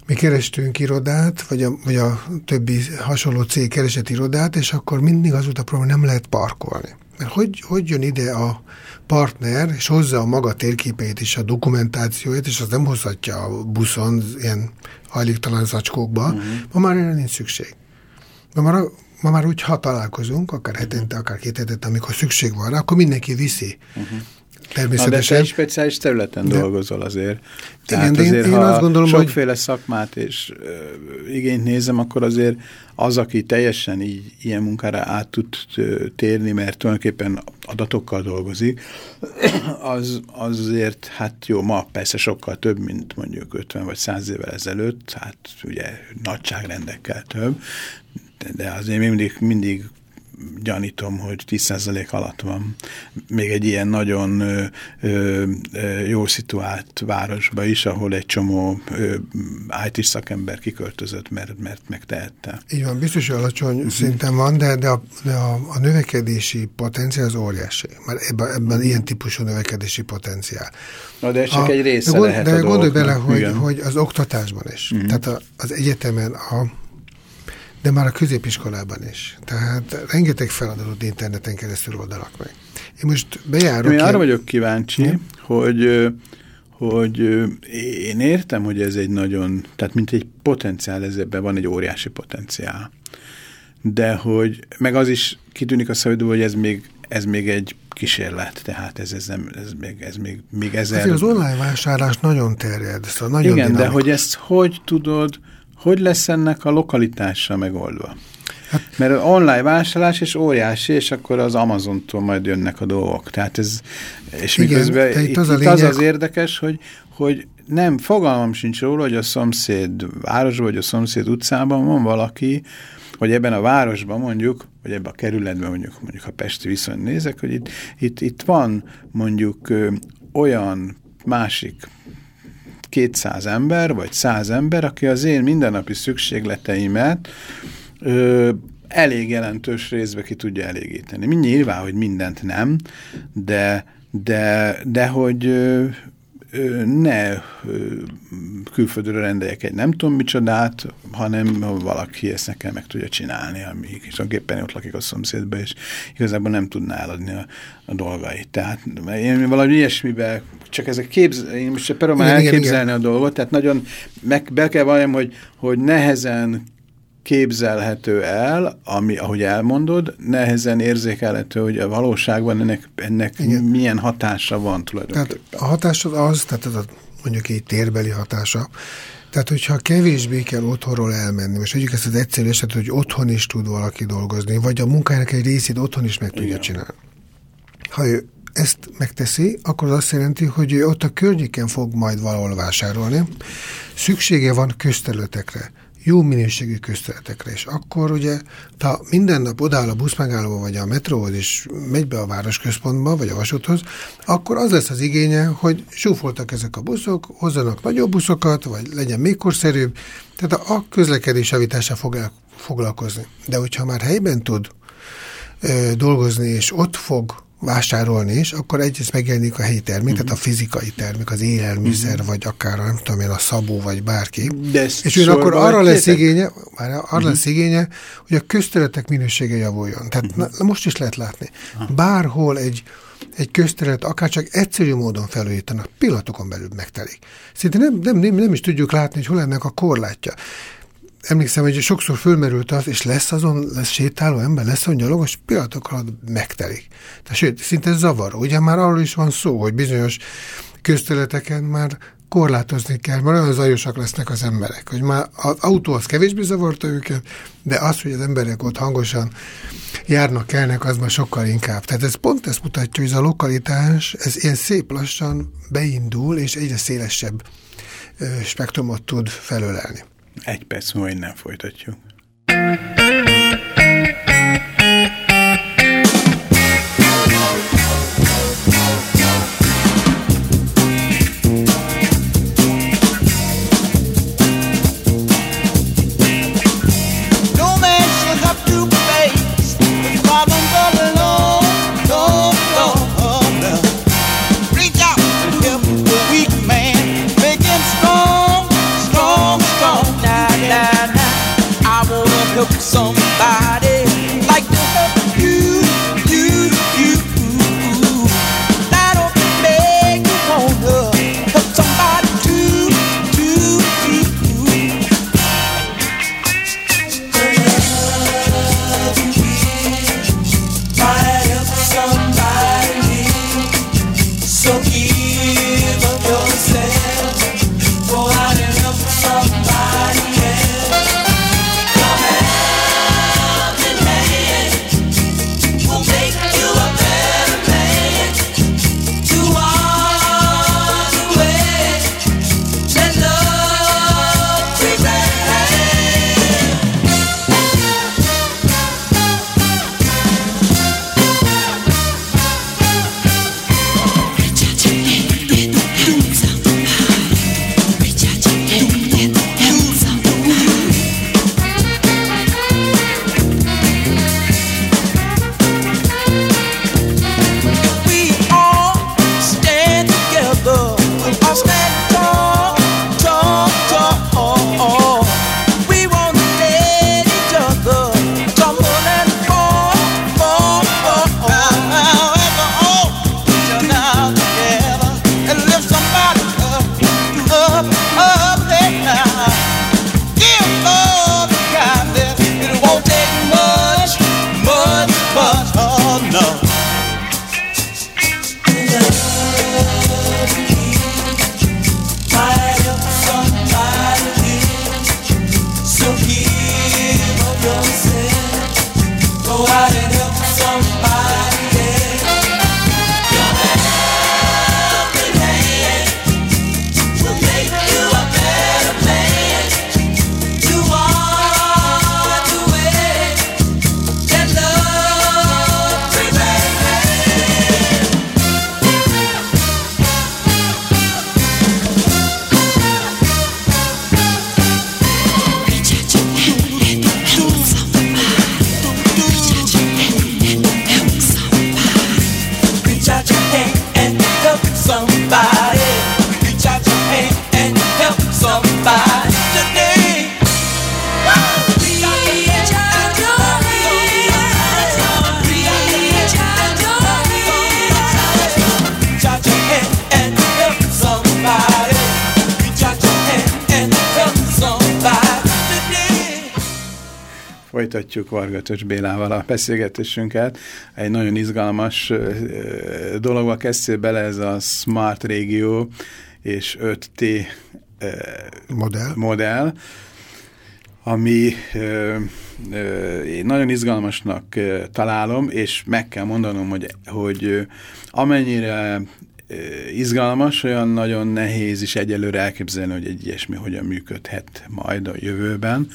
mi kerestünk irodát, vagy a, vagy a többi hasonló cég keresett irodát, és akkor mindig az volt a probléma, nem lehet parkolni. Mert hogy, hogy jön ide a partner, és hozza a maga térképeit és a dokumentációját, és az nem hozhatja a buszon ilyen hajléktalan zacskókba, uh-huh. ma már erre nincs szükség. Ma már, ma már úgy, ha találkozunk, akár hetente, akár két hetente, amikor szükség van rá, akkor mindenki viszi. Uh-huh. Természetesen. Na, de te egy speciális területen de, dolgozol azért. Tehát igen, azért, én, én azt gondolom, sokféle hogy... szakmát és uh, igényt nézem, akkor azért az, aki teljesen így ilyen munkára át tud térni, mert tulajdonképpen adatokkal dolgozik, az azért, hát jó, ma persze sokkal több, mint mondjuk 50 vagy 100 évvel ezelőtt, hát ugye nagyságrendekkel több, de, de azért mindig, mindig gyanítom, hogy 10% alatt van. Még egy ilyen nagyon ö, ö, jól szituált városba is, ahol egy csomó IT szakember kiköltözött, mert, mert megtehette. Így van, biztos, hogy alacsony. -huh. szinten van, de, de, a, de a, a növekedési potenciál az óriási. Mert ebben, ebben ilyen típusú növekedési potenciál. Na, de ez csak a, egy része de, lehet De gondolj bele, hogy, hogy az oktatásban is. -huh. Tehát a, az egyetemen a de már a középiskolában is. Tehát rengeteg feladatot interneten keresztül oldanak meg. Én most bejárok... Én arra vagyok kíváncsi, nem? hogy hogy én értem, hogy ez egy nagyon, tehát mint egy potenciál, ez ebben van egy óriási potenciál. De hogy, meg az is kitűnik a szabadul, hogy ez még, ez még egy kísérlet, tehát ez, ez, nem, ez még, ez még, még ezer... Azért az online vásárlás nagyon terjed, szóval nagyon Igen, dinamik. de hogy ezt hogy tudod, hogy lesz ennek a lokalitása megoldva? Hát, Mert online vásárlás és óriási, és akkor az Amazontól majd jönnek a dolgok. Tehát ez, és igen, miközben itt, az, a lényeg... az az érdekes, hogy, hogy nem, fogalmam sincs róla, hogy a szomszéd városban, vagy a szomszéd utcában van valaki, hogy ebben a városban mondjuk, vagy ebben a kerületben mondjuk, mondjuk a Pesti viszony nézek, hogy itt, itt, itt van mondjuk ö, olyan másik 200 ember, vagy 100 ember, aki az én mindennapi szükségleteimet ö, elég jelentős részbe ki tudja elégíteni. Nyilván, hogy mindent nem, de, de, de hogy ö, ne külföldről rendeljek egy nem tudom micsodát, hanem valaki ezt nekem meg tudja csinálni, ami tulajdonképpen ott lakik a szomszédban, és igazából nem tudná eladni a, a dolgait. Tehát én valami ilyesmiben, csak ezek képzel, én most csak próbálom elképzelni igen. a dolgot, tehát nagyon meg be kell valljam, hogy, hogy nehezen képzelhető el, ami, ahogy elmondod, nehezen érzékelhető, hogy a valóságban ennek, ennek milyen hatása van tulajdonképpen. Tehát a hatás az az, tehát ez a, mondjuk egy térbeli hatása, tehát, hogyha kevésbé kell otthonról elmenni, most mondjuk ezt az egyszerű eset, hogy otthon is tud valaki dolgozni, vagy a munkájának egy részét otthon is meg tudja Igen. csinálni. Ha ő ezt megteszi, akkor az azt jelenti, hogy ő ott a környéken fog majd valahol vásárolni. Szüksége van közterületekre jó minőségű közterületekre. És akkor ugye, ha minden nap odáll a buszmegállóba, vagy a metróhoz, és megy be a városközpontba, vagy a vasúthoz, akkor az lesz az igénye, hogy zsúfoltak ezek a buszok, hozzanak nagyobb buszokat, vagy legyen még korszerűbb. Tehát a közlekedés javítása fog foglalkozni. De hogyha már helyben tud ö, dolgozni, és ott fog vásárolni is, akkor egyrészt megjelenik a helyi termék, uh-huh. tehát a fizikai termék, az élelmiszer, uh-huh. vagy akár nem tudom én, a szabó, vagy bárki. De és ő akkor arra lesz igénye, már arra uh-huh. lesz igénye, hogy a közterületek minősége javuljon. Tehát uh-huh. na, most is lehet látni. Uh-huh. Bárhol egy egy közterület akár csak egyszerű módon felújítanak, pillanatokon belül megtelik. Szinte nem, nem, nem, nem is tudjuk látni, hogy hol ennek a korlátja. Emlékszem, hogy sokszor fölmerült az, és lesz azon, lesz sétáló ember, lesz azon gyalogos, pillanatok alatt megtelik. Tehát sőt, szinte zavaró. Ugye már arról is van szó, hogy bizonyos közterületeken már korlátozni kell, mert olyan zajosak lesznek az emberek, hogy már az autó az kevésbé zavarta őket, de az, hogy az emberek ott hangosan járnak, kelnek, az már sokkal inkább. Tehát ez pont ezt mutatja, hogy ez a lokalitás, ez ilyen szép lassan beindul, és egyre szélesebb spektrumot tud felölelni. Egy perc múlva innen folytatjuk. Folytatjuk Vargatos Bélával a beszélgetésünket. Egy nagyon izgalmas dologba kezdtél bele ez a Smart Régió és 5T modell, modell ami ö, ö, én nagyon izgalmasnak ö, találom, és meg kell mondanom, hogy, hogy amennyire izgalmas, olyan nagyon nehéz is egyelőre elképzelni, hogy egy ilyesmi hogyan működhet majd a jövőben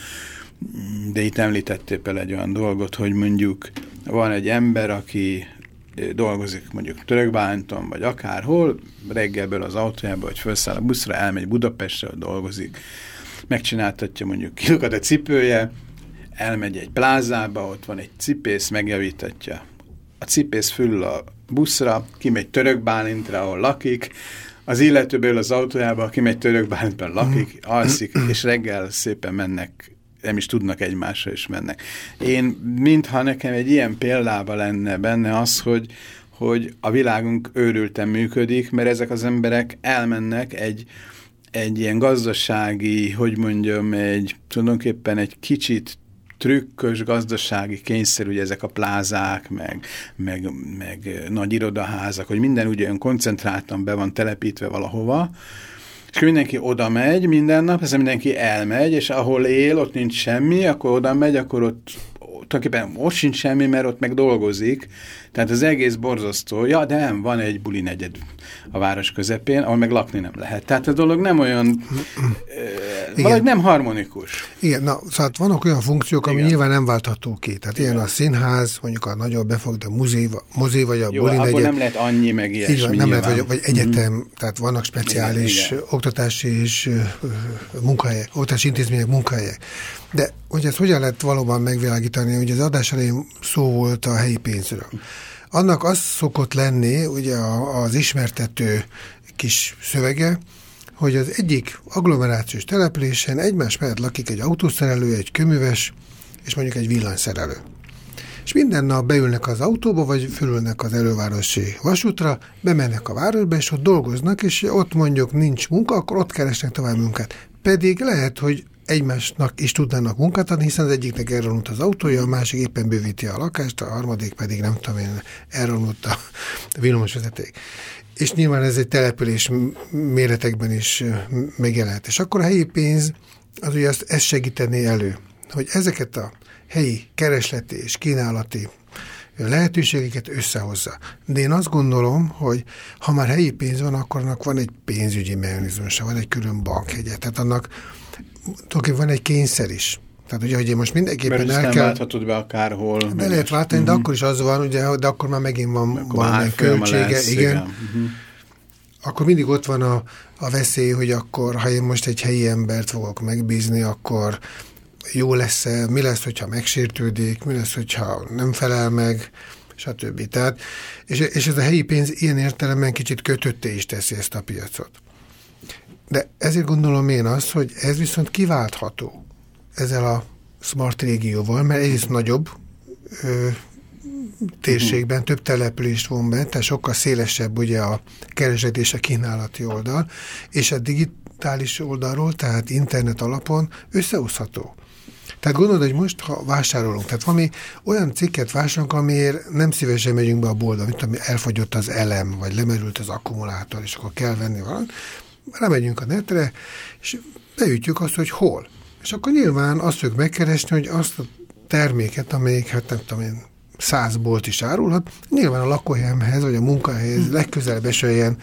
de itt említettél például egy olyan dolgot, hogy mondjuk van egy ember, aki dolgozik mondjuk Törökbánton, vagy akárhol, reggelből az autójába, vagy felszáll a buszra, elmegy Budapestre, dolgozik, megcsináltatja mondjuk kilukat a cipője, elmegy egy plázába, ott van egy cipész, megjavítatja. A cipész fül a buszra, kimegy Törökbálintra, ahol lakik, az illetőből az autójába, kimegy Törökbálintban lakik, alszik, és reggel szépen mennek nem is tudnak egymásra is mennek. Én, mintha nekem egy ilyen példában lenne benne az, hogy, hogy a világunk őrülten működik, mert ezek az emberek elmennek egy, egy ilyen gazdasági, hogy mondjam, egy tulajdonképpen egy kicsit trükkös gazdasági kényszer, ugye ezek a plázák, meg, meg, meg nagy irodaházak, hogy minden ugye olyan koncentráltan be van telepítve valahova, és mindenki oda megy minden nap, ez mindenki elmegy, és ahol él, ott nincs semmi, akkor oda megy, akkor ott tulajdonképpen ott sincs semmi, mert ott meg dolgozik, tehát az egész borzasztó. Ja, de nem, van egy buli negyed a város közepén, ahol meg lakni nem lehet. Tehát a dolog nem olyan, valahogy nem harmonikus. Igen, na, szóval vannak olyan funkciók, ami Igen. nyilván nem váltható ki. Tehát Igen. ilyen a színház, mondjuk a nagyobb befogd, a mozi, mozi vagy a Jó, buli negyed. nem lehet annyi, meg ilyesmi. Igen, nem lehet, vagy, vagy egyetem, mm -hmm. tehát vannak speciális Igen. oktatási és munkahelyek, oktatási intézmények munkahelyek. De hogy ezt hogyan lehet valóban megvilágítani, hogy az adás elején szó volt a helyi pénzről. Annak az szokott lenni, ugye az ismertető kis szövege, hogy az egyik agglomerációs településen egymás mellett lakik egy autószerelő, egy köműves, és mondjuk egy villanyszerelő. És minden nap beülnek az autóba, vagy fölülnek az elővárosi vasútra, bemennek a városba, és ott dolgoznak, és ott mondjuk nincs munka, akkor ott keresnek tovább munkát. Pedig lehet, hogy egymásnak is tudnának munkát adni, hiszen az egyiknek elronult az autója, a másik éppen bővíti a lakást, a harmadik pedig nem tudom én, elronult a villamosvezeték. És nyilván ez egy település méretekben is megjelent. És akkor a helyi pénz az ugye ezt, ezt segítené elő, hogy ezeket a helyi keresleti és kínálati lehetőségeket összehozza. De én azt gondolom, hogy ha már helyi pénz van, akkor annak van egy pénzügyi mechanizmusa, van egy külön bankhegye. Tehát annak tulajdonképpen van egy kényszer is. Tehát ugye, hogy én most mindenképpen Mert el kell... válthatod be akárhol. Be lehet váltani, uh -huh. de mhm. akkor is az van, ugye, de akkor már megint van akkor valamilyen költsége. Lesz, igen. igen. Uh -huh. Akkor mindig ott van a, a veszély, hogy akkor, ha én most egy helyi embert fogok megbízni, akkor jó lesz-e, mi lesz, hogyha megsértődik, mi lesz, hogyha nem felel meg, stb. Tehát, és, és ez a helyi pénz ilyen értelemben kicsit kötötté is teszi ezt a piacot. De ezért gondolom én azt, hogy ez viszont kiváltható ezzel a smart régióval, mert egyrészt nagyobb ö, térségben több települést von be, tehát sokkal szélesebb ugye a kereset és a kínálati oldal, és a digitális oldalról, tehát internet alapon összehozható. Tehát gondolod, hogy most, ha vásárolunk, tehát valami olyan cikket vásárolunk, amiért nem szívesen megyünk be a boltba, mint ami elfogyott az elem, vagy lemerült az akkumulátor, és akkor kell venni valamit, lemegyünk a netre, és beütjük azt, hogy hol. És akkor nyilván azt fogjuk megkeresni, hogy azt a terméket, amelyik, hát nem tudom én, száz bolt is árulhat, nyilván a lakóhelyemhez, vagy a munkahelyhez hm. legközelebb esőjen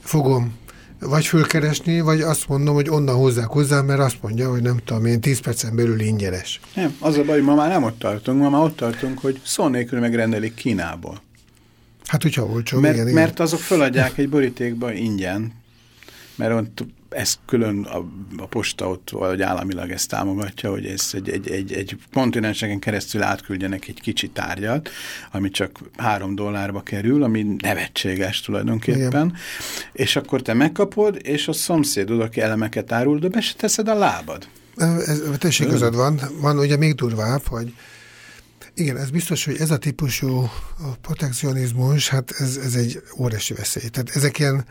fogom vagy fölkeresni, vagy azt mondom, hogy onnan hozzák hozzá, mert azt mondja, hogy nem tudom én, 10 percen belül ingyenes. Nem, az a baj, ma már nem ott tartunk, ma már ott tartunk, hogy szó nélkül megrendelik Kínából. Hát, hogyha olcsó, mert, igen, Mert azok föladják egy borítékba ingyen, mert ott ez külön a, a posta ott vagy államilag ezt támogatja, hogy ez egy, egy, egy, egy kontinenseken keresztül átküldjenek egy kicsi tárgyat, ami csak három dollárba kerül, ami nevetséges tulajdonképpen, Igen. és akkor te megkapod, és a szomszédod, aki elemeket árul, de be se teszed a lábad. Ez, ez igazad van. Van ugye még durvább, hogy igen, ez biztos, hogy ez a típusú protekcionizmus, hát ez, ez egy óriási veszély. Tehát ezek ilyen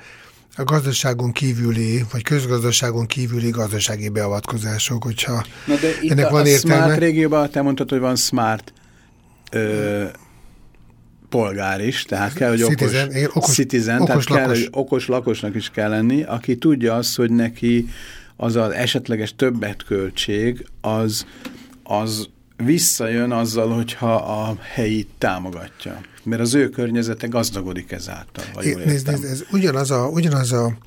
a gazdaságon kívüli, vagy közgazdaságon kívüli gazdasági beavatkozások, hogyha Na de itt ennek a, van a értelme. smart régióban te mondtad, hogy van smart ö, polgár is, tehát kell, hogy okos, citizen, igen, okos, citizen okos tehát lakos. kell, hogy okos lakosnak is kell lenni, aki tudja azt, hogy neki az az esetleges többet költség, az, az visszajön azzal, hogyha a helyi támogatja mert az ő környezete gazdagodik ezáltal, ha jól nézd, nézd, ez ugyanaz a, ugyanaz a,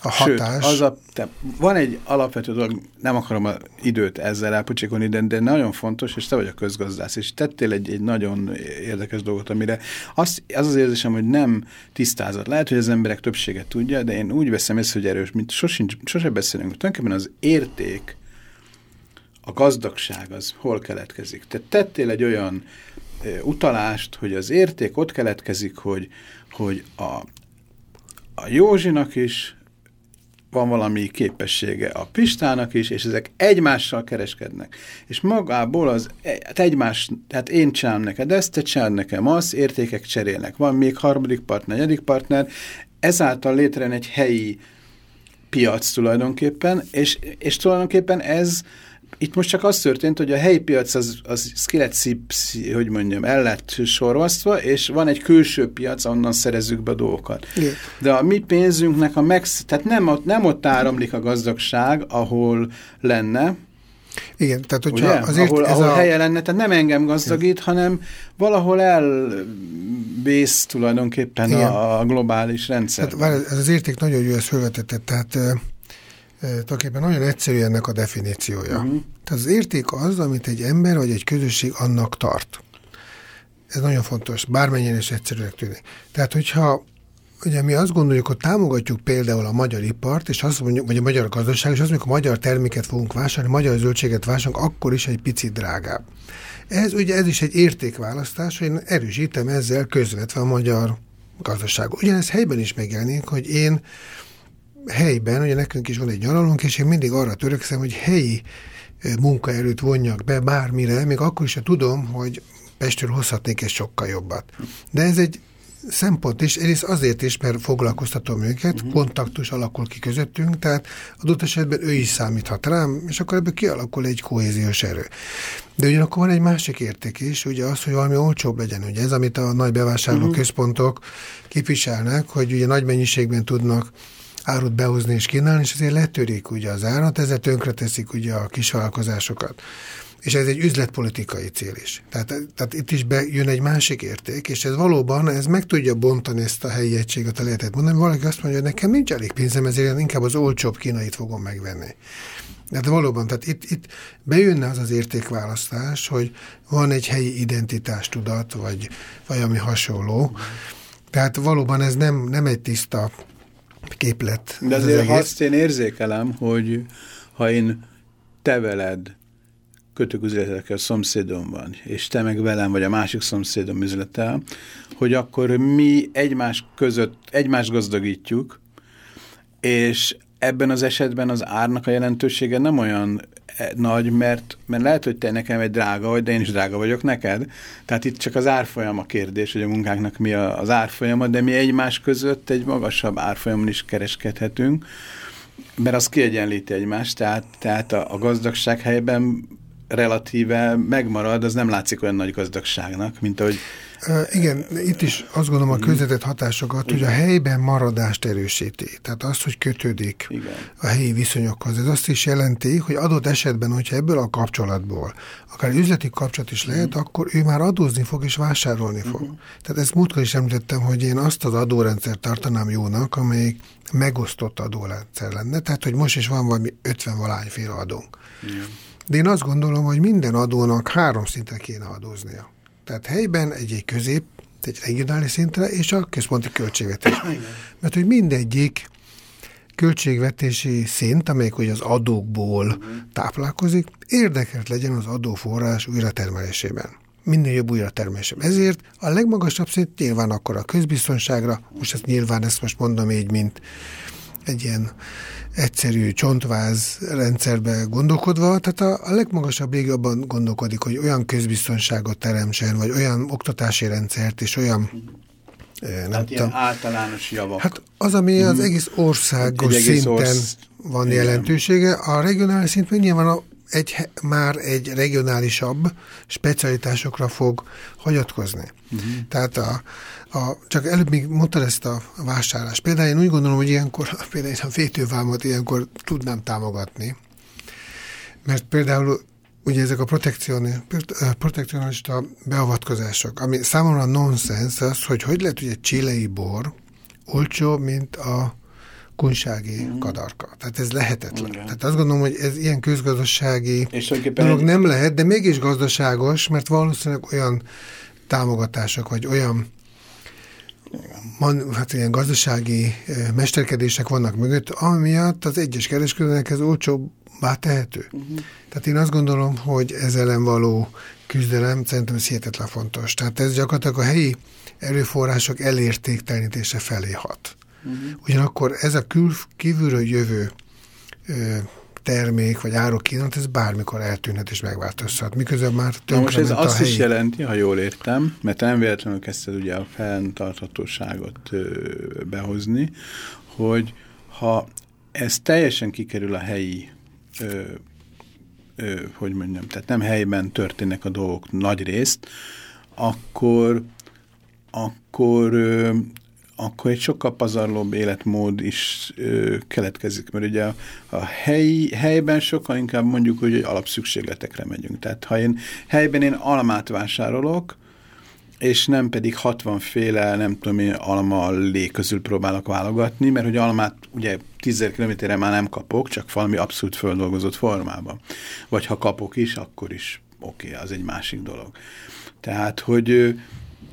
a hatás. Sőt, az a, te, van egy alapvető dolog, nem akarom a időt ezzel elpocsékolni, de, de nagyon fontos, és te vagy a közgazdász, és tettél egy, egy nagyon érdekes dolgot, amire az, az az érzésem, hogy nem tisztázott. Lehet, hogy az emberek többséget tudja, de én úgy veszem észre, hogy erős, mint sosincs, sose beszélünk. Tulajdonképpen az érték, a gazdagság az hol keletkezik. Te tettél egy olyan utalást, hogy az érték ott keletkezik, hogy, hogy a, a Józsinak is van valami képessége a Pistának is, és ezek egymással kereskednek. És magából az hát egymás, tehát én csinálom neked ezt, te csinálod nekem az, értékek cserélnek. Van még harmadik partner, negyedik partner, ezáltal létrejön egy helyi piac tulajdonképpen, és, és tulajdonképpen ez itt most csak az történt, hogy a helyi piac az, az, az ki lett szip, hogy mondjam, el lett sorvasztva, és van egy külső piac, onnan szerezzük be dolgokat. Igen. De a mi pénzünknek a megsz... Tehát nem, ott, nem ott áramlik a gazdagság, ahol lenne, igen, tehát hogyha Ugye? azért ahol, ez ahol a... helye lenne, tehát nem engem gazdagít, Igen. hanem valahol elvész tulajdonképpen a, a globális rendszer. Tehát, ez az érték nagyon jó, ezt felvetetted, tehát tulajdonképpen nagyon egyszerű ennek a definíciója. Uh-huh. Tehát az érték az, amit egy ember vagy egy közösség annak tart. Ez nagyon fontos, bármennyire is egyszerűnek tűnik. Tehát, hogyha ugye mi azt gondoljuk, hogy támogatjuk például a magyar ipart, és azt mondjuk, vagy a magyar gazdaság, és azt mondjuk, a magyar terméket fogunk vásárolni, magyar zöldséget vásárolunk, akkor is egy picit drágább. Ez ugye ez is egy értékválasztás, hogy én erősítem ezzel közvetve a magyar gazdaságot. Ugyanez helyben is megjelenik, hogy én helyben, ugye nekünk is van egy nyaralónk, és én mindig arra törekszem, hogy helyi munkaerőt vonjak be bármire, még akkor is, ha tudom, hogy Pestről hozhatnék egy sokkal jobbat. De ez egy szempont is, egyrészt azért is, mert foglalkoztatom őket, uh-huh. kontaktus alakul ki közöttünk, tehát adott esetben ő is számíthat rám, és akkor ebből kialakul egy kohéziós erő. De ugyanakkor van egy másik érték is, ugye az, hogy valami olcsóbb legyen. Ugye ez, amit a nagy bevásárló uh-huh. központok képviselnek, hogy ugye nagy mennyiségben tudnak árut behozni és kínálni, és azért letörik ugye az árat, ezzel tönkreteszik ugye a kisvállalkozásokat. És ez egy üzletpolitikai cél is. Tehát, tehát itt is bejön egy másik érték, és ez valóban, ez meg tudja bontani ezt a helyi egységet, a lehetett mondani. Valaki azt mondja, hogy nekem nincs elég pénzem, ezért inkább az olcsóbb kínait fogom megvenni. De hát valóban, tehát itt, itt bejönne az az értékválasztás, hogy van egy helyi identitástudat, vagy valami hasonló. Tehát valóban ez nem, nem egy tiszta képlet. De azért az azt én érzékelem, hogy ha én te veled kötök üzletekkel szomszédom van, és te meg velem, vagy a másik szomszédom üzletel, hogy akkor mi egymás között, egymást gazdagítjuk, és ebben az esetben az árnak a jelentősége nem olyan nagy, mert, mert lehet, hogy te nekem egy drága vagy, de én is drága vagyok neked. Tehát itt csak az árfolyam a kérdés, hogy a munkánknak mi az árfolyama, de mi egymás között egy magasabb árfolyamon is kereskedhetünk, mert az kiegyenlíti egymást, tehát, tehát a, a gazdagság helyben relatíve megmarad, az nem látszik olyan nagy gazdagságnak, mint ahogy... Igen, itt is azt gondolom a közvetett hatásokat, igen. hogy a helyben maradást erősíti. Tehát azt, hogy kötődik igen. a helyi viszonyokhoz. Ez azt is jelenti, hogy adott esetben, hogyha ebből a kapcsolatból, akár üzleti kapcsolat is lehet, uh-huh. akkor ő már adózni fog és vásárolni fog. Tehát ezt múltkor is említettem, hogy én azt az adórendszert tartanám jónak, amelyik megosztott adórendszer lenne. Tehát, hogy most is van valami 50 valányféle adónk. Igen. De én azt gondolom, hogy minden adónak három szintre kéne adóznia. Tehát helyben egy-egy közép, egy regionális szintre, és a központi költségvetés. Mert hogy mindegyik költségvetési szint, amelyik hogy az adókból táplálkozik, érdekelt legyen az adóforrás újratermelésében. Minél jobb újratermelésében. Ezért a legmagasabb szint nyilván akkor a közbiztonságra, most ezt nyilván ezt most mondom így, mint egy ilyen egyszerű csontváz rendszerbe gondolkodva, tehát a, a legmagasabb rég abban gondolkodik, hogy olyan közbiztonságot teremtsen, vagy olyan oktatási rendszert, és olyan nem Tehát tudom, általános javak. Hát az, ami az mhm. egész országos egy szinten orsz... van Igen. jelentősége, a regionális szintben nyilván a, egy, már egy regionálisabb specialitásokra fog hagyatkozni. Uh-huh. Tehát a, a, csak előbb még mondtad ezt a vásárlás. Például én úgy gondolom, hogy ilyenkor, például a vétővámot ilyenkor tudnám támogatni. Mert például ugye ezek a protekcionista beavatkozások, ami számomra nonsens az, hogy hogy lehet, hogy egy csilei bor olcsó, mint a kunsági mm. kadarka. Tehát ez lehetetlen. Igen. Tehát azt gondolom, hogy ez ilyen közgazdasági És dolog egy... nem lehet, de mégis gazdaságos, mert valószínűleg olyan támogatások, vagy olyan man, hát ilyen gazdasági mesterkedések vannak mögött, amiatt az egyes kereskedőnek ez olcsóbbá tehető. Uh-huh. Tehát én azt gondolom, hogy ez ellen való küzdelem szerintem ez hihetetlen fontos. Tehát ez gyakorlatilag a helyi erőforrások elértéktelenítése felé hat. Uh-huh. Ugyanakkor ez a kül, kívülről jövő ö, termék vagy árok kínálat, ez bármikor eltűnhet és megváltozhat. Miközben már Na most ez azt helyi... is jelenti, ha jól értem, mert nem véletlenül kezdted ugye a fenntarthatóságot behozni, hogy ha ez teljesen kikerül a helyi, ö, ö, hogy mondjam, tehát nem helyben történnek a dolgok nagy részt, akkor, akkor ö, akkor egy sokkal pazarlóbb életmód is ö, keletkezik, mert ugye a, a helyi, helyben sokkal inkább mondjuk, hogy alapszükségletekre megyünk. Tehát ha én helyben én almát vásárolok, és nem pedig 60 féle, nem tudom én, alma lé közül próbálok válogatni, mert hogy almát ugye 10 kilométerre már nem kapok, csak valami abszolút földolgozott formában. Vagy ha kapok is, akkor is oké, okay, az egy másik dolog. Tehát, hogy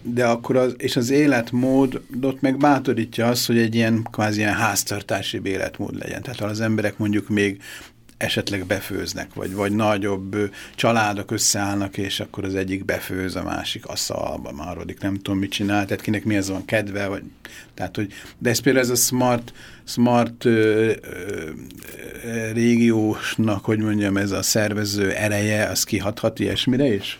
de akkor az, és az életmódot meg bátorítja az, hogy egy ilyen kvázi ilyen háztartási életmód legyen. Tehát ha az emberek mondjuk még esetleg befőznek, vagy, vagy nagyobb családok összeállnak, és akkor az egyik befőz, a másik asszalba márodik, nem tudom, mit csinál, tehát kinek mi ez van kedve, vagy, tehát, hogy, de ez például ez a smart, smart ö, ö, régiósnak, hogy mondjam, ez a szervező ereje, az kihathat ilyesmire is?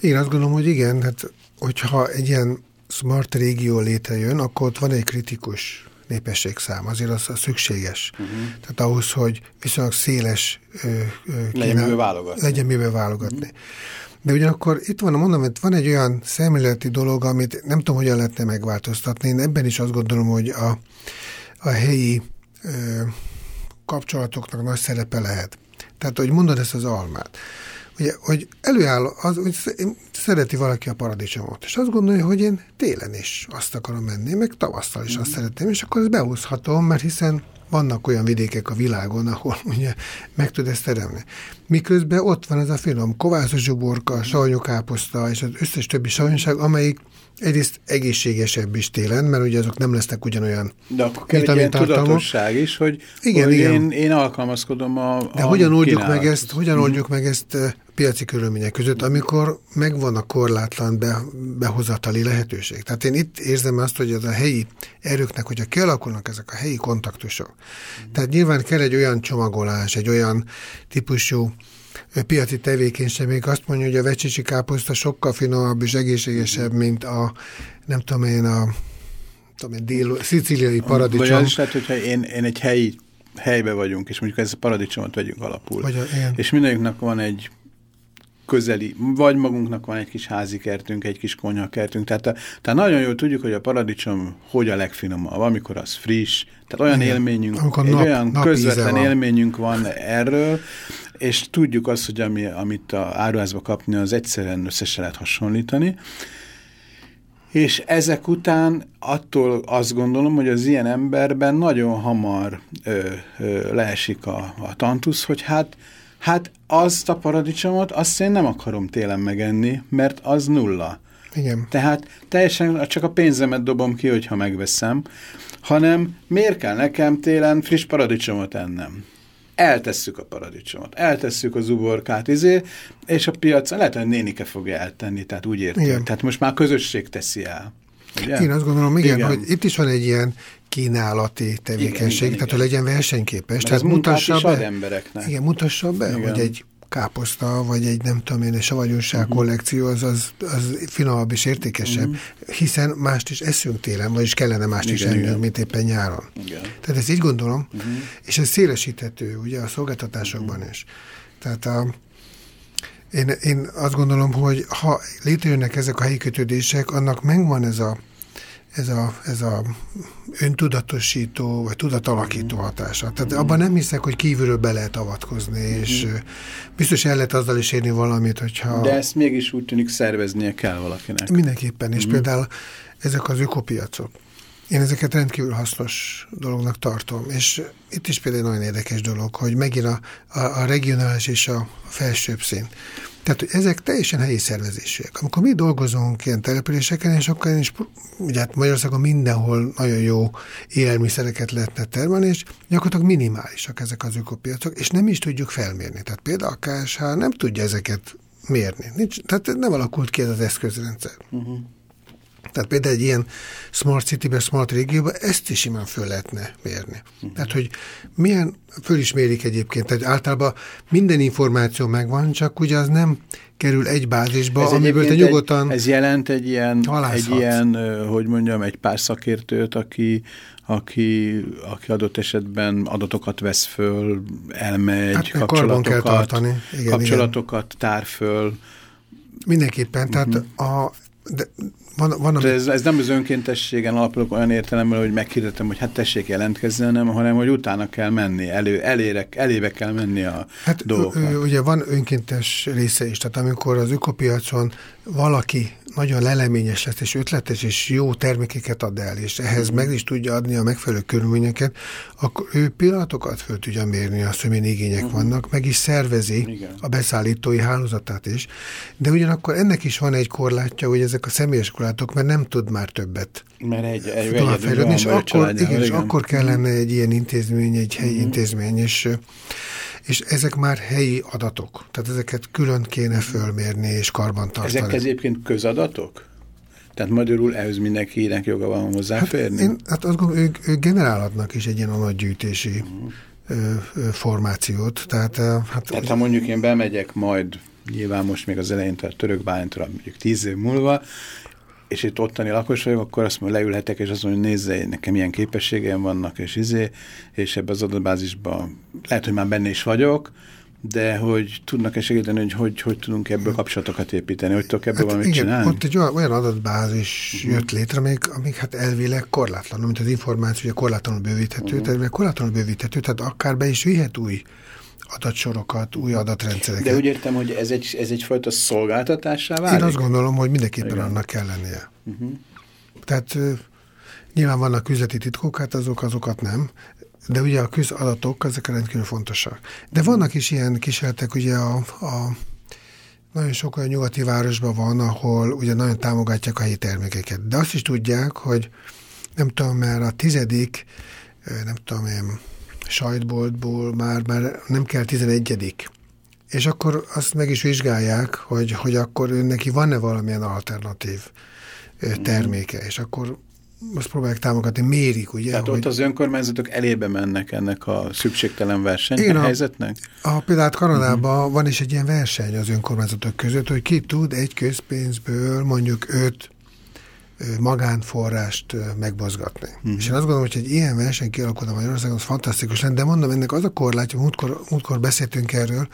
Én azt gondolom, hogy igen, hát hogyha egy ilyen smart régió létrejön, akkor ott van egy kritikus népességszám, azért az, az szükséges. Uh-huh. Tehát ahhoz, hogy viszonylag széles ö, ö, legyen miből válogatni. Legyen miből válogatni. Uh-huh. De ugyanakkor itt van, mondom, hogy van egy olyan szemléleti dolog, amit nem tudom, hogyan lehetne megváltoztatni. Én ebben is azt gondolom, hogy a, a helyi ö, kapcsolatoknak nagy szerepe lehet. Tehát, hogy mondod ezt az almát. Ugye, hogy előáll, az, hogy szereti valaki a paradicsomot, és azt gondolja, hogy én télen is azt akarom menni, meg tavasszal is azt szeretném, és akkor ezt behozhatom, mert hiszen vannak olyan vidékek a világon, ahol ugye meg tud ezt teremni. Miközben ott van ez a finom kovászos zsuborka, savanyúkáposzta és az összes többi savanyság, amelyik egyrészt egészségesebb is télen, mert ugye azok nem lesznek ugyanolyan De akkor kell egy ilyen tudatosság is, hogy, igen, hogy igen. Én, én alkalmazkodom a De a hogyan oldjuk meg ezt, hogyan mhm. oldjuk meg ezt piaci körülmények között, amikor megvan a korlátlan be, behozatali lehetőség. Tehát én itt érzem azt, hogy az a helyi erőknek, hogyha kialakulnak ezek a helyi kontaktusok. Mm. Tehát nyilván kell egy olyan csomagolás, egy olyan típusú piaci tevékenység, még azt mondja, hogy a vecsicsi káposzta sokkal finomabb és egészségesebb, mint a, nem tudom én, a tudom én, dél, szicíliai paradicsom. Vagy az is lehet, hogyha én, én egy helyi helybe vagyunk, és mondjuk ez a paradicsomot vegyünk alapul. Vagy a. És mindegyiknek van egy közeli, vagy magunknak van egy kis házi kertünk, egy kis konyhakertünk, tehát, a, tehát nagyon jól tudjuk, hogy a paradicsom hogy a legfinomabb, amikor az friss, tehát olyan Igen. élményünk, amikor egy nap, olyan nap közvetlen van. élményünk van erről, és tudjuk azt, hogy ami, amit a áruházba kapni, az egyszerűen össze lehet hasonlítani, és ezek után attól azt gondolom, hogy az ilyen emberben nagyon hamar ö, ö, leesik a, a tantusz, hogy hát Hát azt a paradicsomot, azt én nem akarom télen megenni, mert az nulla. Igen. Tehát teljesen csak a pénzemet dobom ki, hogyha megveszem, hanem miért kell nekem télen friss paradicsomot ennem? Eltesszük a paradicsomot, eltesszük az uborkát, izé, és a piac, lehet, hogy nénike fogja eltenni, tehát úgy értem. Tehát most már a közösség teszi el. Ugye? Én azt gondolom, igen, igen, hogy itt is van egy ilyen kínálati tevékenység, igen, igen, tehát hogy legyen versenyképes. Mert tehát mutassa be, embereknek. Igen, mutassa be, igen. hogy egy káposzta, vagy egy nem tudom én, savanyúság uh-huh. kollekció, az, az, az finomabb és értékesebb, uh-huh. hiszen mást is eszünk télen, vagyis kellene mást igen, is enni, mint éppen nyáron. Igen. Tehát ezt így gondolom, uh-huh. és ez szélesíthető, ugye a szolgáltatásokban uh-huh. is. Tehát a, én, én azt gondolom, hogy ha létrejönnek ezek a helyi kötődések, annak megvan ez a ez a, ez a öntudatosító, vagy tudatalakító mm. hatása. Tehát abban nem hiszek, hogy kívülről be lehet avatkozni, és mm. biztos el lehet azzal is érni valamit, hogyha... De ezt mégis úgy tűnik szerveznie kell valakinek. Mindenképpen, és mm. például ezek az ökopiacok. Én ezeket rendkívül hasznos dolognak tartom, és itt is például nagyon érdekes dolog, hogy megint a, a, a regionális és a felsőbb szint. Tehát, hogy ezek teljesen helyi szervezésűek. Amikor mi dolgozunk ilyen településeken, és akkor is, ugye hát Magyarországon mindenhol nagyon jó élelmiszereket lehetne termelni, és gyakorlatilag minimálisak ezek az ökopiacok, és nem is tudjuk felmérni. Tehát például a KSH nem tudja ezeket mérni. Nincs, tehát nem alakult ki ez az eszközrendszer. Uh-huh. Tehát például egy ilyen smart city-ben, smart régióban ezt is simán föl lehetne mérni. Uh-huh. Tehát, hogy milyen, föl is mérik egyébként, tehát általában minden információ megvan, csak ugye az nem kerül egy bázisba, ez amiből te nyugodtan egy, Ez jelent egy ilyen, egy ilyen, hogy mondjam, egy pár szakértőt, aki, aki, aki adott esetben adatokat vesz föl, elmegy, hát kapcsolatokat, kell tartani. Igen, kapcsolatokat igen. tár föl. Mindenképpen, uh -huh. tehát mhm. a, de van, van, ami... ez, ez nem az önkéntességen alapulok olyan értelemben, hogy meghirdetem, hogy hát tessék jelentkezni, hanem, hanem hogy utána kell menni, elő, elérek, elébe kell menni a hát, dolgoknak. Ugye van önkéntes része is, tehát amikor az ökopiacon valaki nagyon leleményes lesz, és ötletes, és jó termékeket ad el, és ehhez mm. meg is tudja adni a megfelelő körülményeket, akkor ő pillanatokat föl tudja mérni azt, hogy milyen igények mm. vannak, meg is szervezi Igen. a beszállítói hálózatát is. De ugyanakkor ennek is van egy korlátja, hogy ezek a személyes korlátok, mert nem tud már többet mert egy, egy fejlődni, és akkor, igen, és akkor kellene egy ilyen intézmény, egy helyi mm. intézmény, és és ezek már helyi adatok, tehát ezeket külön kéne fölmérni és karbantartani. Ezek egyébként közadatok? Tehát magyarul ehhez mindenkinek joga van hozzáférni? Hát, én, hát azt gondolom, ők, ők generálhatnak is egy ilyen adatgyűjtési uh-huh. formációt. Tehát, hát, tehát ha mondjuk én bemegyek majd, nyilván most még az elején, tehát török bánytra, mondjuk tíz év múlva, és itt ottani lakos vagyok, akkor azt mondom, leülhetek, és azt mondom, hogy nézze, nekem milyen képességeim vannak, és izé, és ebbe az adatbázisban lehet, hogy már benne is vagyok, de hogy tudnak-e segíteni, hogy, hogy hogy tudunk ebből kapcsolatokat építeni, hogy tudok ebből hát valamit igen, csinálni? Ott egy olyan, olyan adatbázis uh mhm. -huh. jött létre, amik, amik hát elvileg korlátlan, mint az információ, ugye korlátlanul bővíthető, uh mhm. -huh. tehát korlátlanul bővíthető, tehát akár be is vihet új adatsorokat, új adatrendszereket. De úgy értem, hogy ez, egy, ez egyfajta szolgáltatássá válik? Én azt gondolom, hogy mindenképpen Igen. annak kell lennie. Uh -huh. Tehát nyilván vannak üzleti titkok, hát azok, azokat nem, de ugye a közadatok, ezek rendkívül fontosak. De vannak is ilyen kísérletek, ugye a, a nagyon sok olyan nyugati városban van, ahol ugye nagyon támogatják a helyi termékeket. De azt is tudják, hogy nem tudom, mert a tizedik, nem tudom én, sajtboltból már, már nem kell 11 és akkor azt meg is vizsgálják, hogy, hogy akkor neki van-e valamilyen alternatív terméke, és akkor azt próbálják támogatni, mérik, ugye? Tehát hogy... ott az önkormányzatok elébe mennek ennek a szükségtelen versenyhelyzetnek? A, a, például Kanadában uh -huh. van is egy ilyen verseny az önkormányzatok között, hogy ki tud egy közpénzből mondjuk öt magánforrást megmozgatni. Uh-huh. És én azt gondolom, hogy egy ilyen verseny kialakulna Magyarországon, az fantasztikus lenne, de mondom, ennek az a korlátja, múltkor, múltkor beszéltünk erről,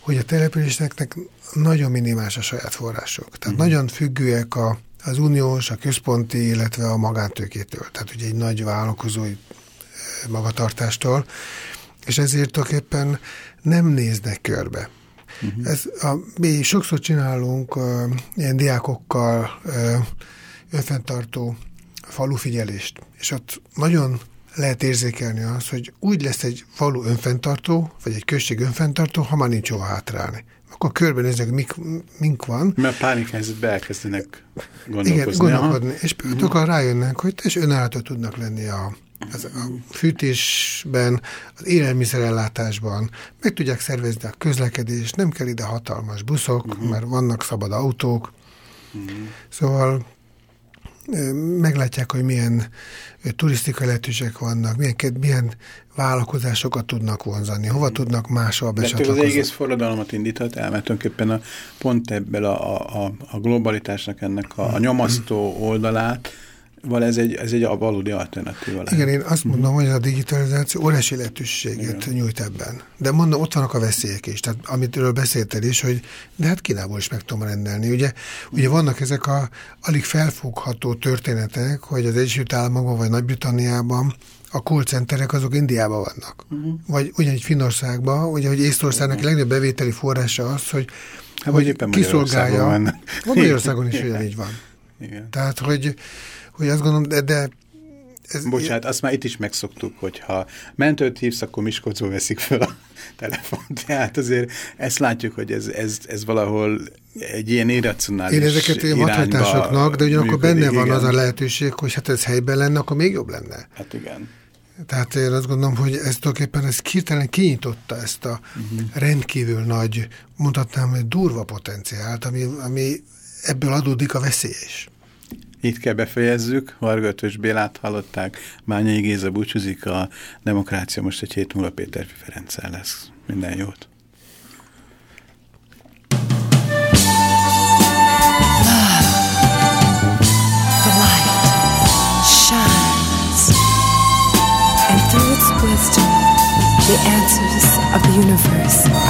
hogy a településeknek nagyon minimális a saját források. Tehát uh-huh. nagyon függőek a, az uniós, a központi, illetve a magántőkétől. Tehát ugye egy nagy vállalkozói magatartástól, és ezért tulajdonképpen nem néznek körbe. Uh-huh. Ez a, mi sokszor csinálunk uh, ilyen diákokkal uh, önfenntartó falufigyelést, és ott nagyon lehet érzékelni azt, hogy úgy lesz egy falu önfenntartó, vagy egy község önfenntartó, ha már nincs hova hátrálni. Akkor körbenéznek, mik, mink van. Mert pánikhelyzetben elkezdenek gondolkozni. Igen, gondolkodni. Aha. És például uh -huh. rájönnek, hogy és önállátó tudnak lenni a, az, a fűtésben, az élelmiszerellátásban, meg tudják szervezni a közlekedést, nem kell ide hatalmas buszok, uh -huh. mert vannak szabad autók. Uh -huh. Szóval meglátják, hogy milyen turisztikai lehetőségek vannak, milyen, milyen vállalkozásokat tudnak vonzani, hova tudnak máshol becsatlakozni. az egész forradalmat indíthat el, mert tulajdonképpen a, pont ebből a, a, a globalitásnak ennek a, a nyomasztó oldalát Val ez egy, ez egy a valódi alternatíva lehet. Igen, én azt mondom, uh -huh. hogy a digitalizáció óriási lehetőséget Igen. nyújt ebben. De mondom, ott vannak a veszélyek is. Tehát amitől beszéltél is, hogy de hát Kínából is meg tudom rendelni. Ugye, ugye vannak ezek a alig felfogható történetek, hogy az Egyesült Államokban vagy Nagy-Britanniában a call centerek azok Indiában vannak. Uh -huh. Vagy ugyanígy Finországban, ugye, hogy Észtországnak uh -huh. a legnagyobb bevételi forrása az, hogy, hát, hogy éppen kiszolgálja. Magyarországon is ugyanígy van. Igen. Tehát, hogy hogy azt gondolom, de, de ez, Bocsánat, azt már itt is megszoktuk, hogy ha mentőt hívsz, akkor Miskolcon veszik fel a telefont. Tehát azért ezt látjuk, hogy ez, ez, ez valahol egy ilyen irracionális Én ezeket ilyen vadhatásoknak, de ugyanakkor működik, benne van igen. az a lehetőség, hogy hát ez helyben lenne, akkor még jobb lenne. Hát igen. Tehát én azt gondolom, hogy ez tulajdonképpen ez kirtelen kinyitotta ezt a uh-huh. rendkívül nagy, mondhatnám, durva potenciált, ami, ami ebből adódik a veszély is. Itt kell befejezzük. Varga Ötös Bélát hallották, Mányai Géza búcsúzik, a demokrácia most egy hét múlva Péter Ferenccel lesz. Minden jót! the answers of the universe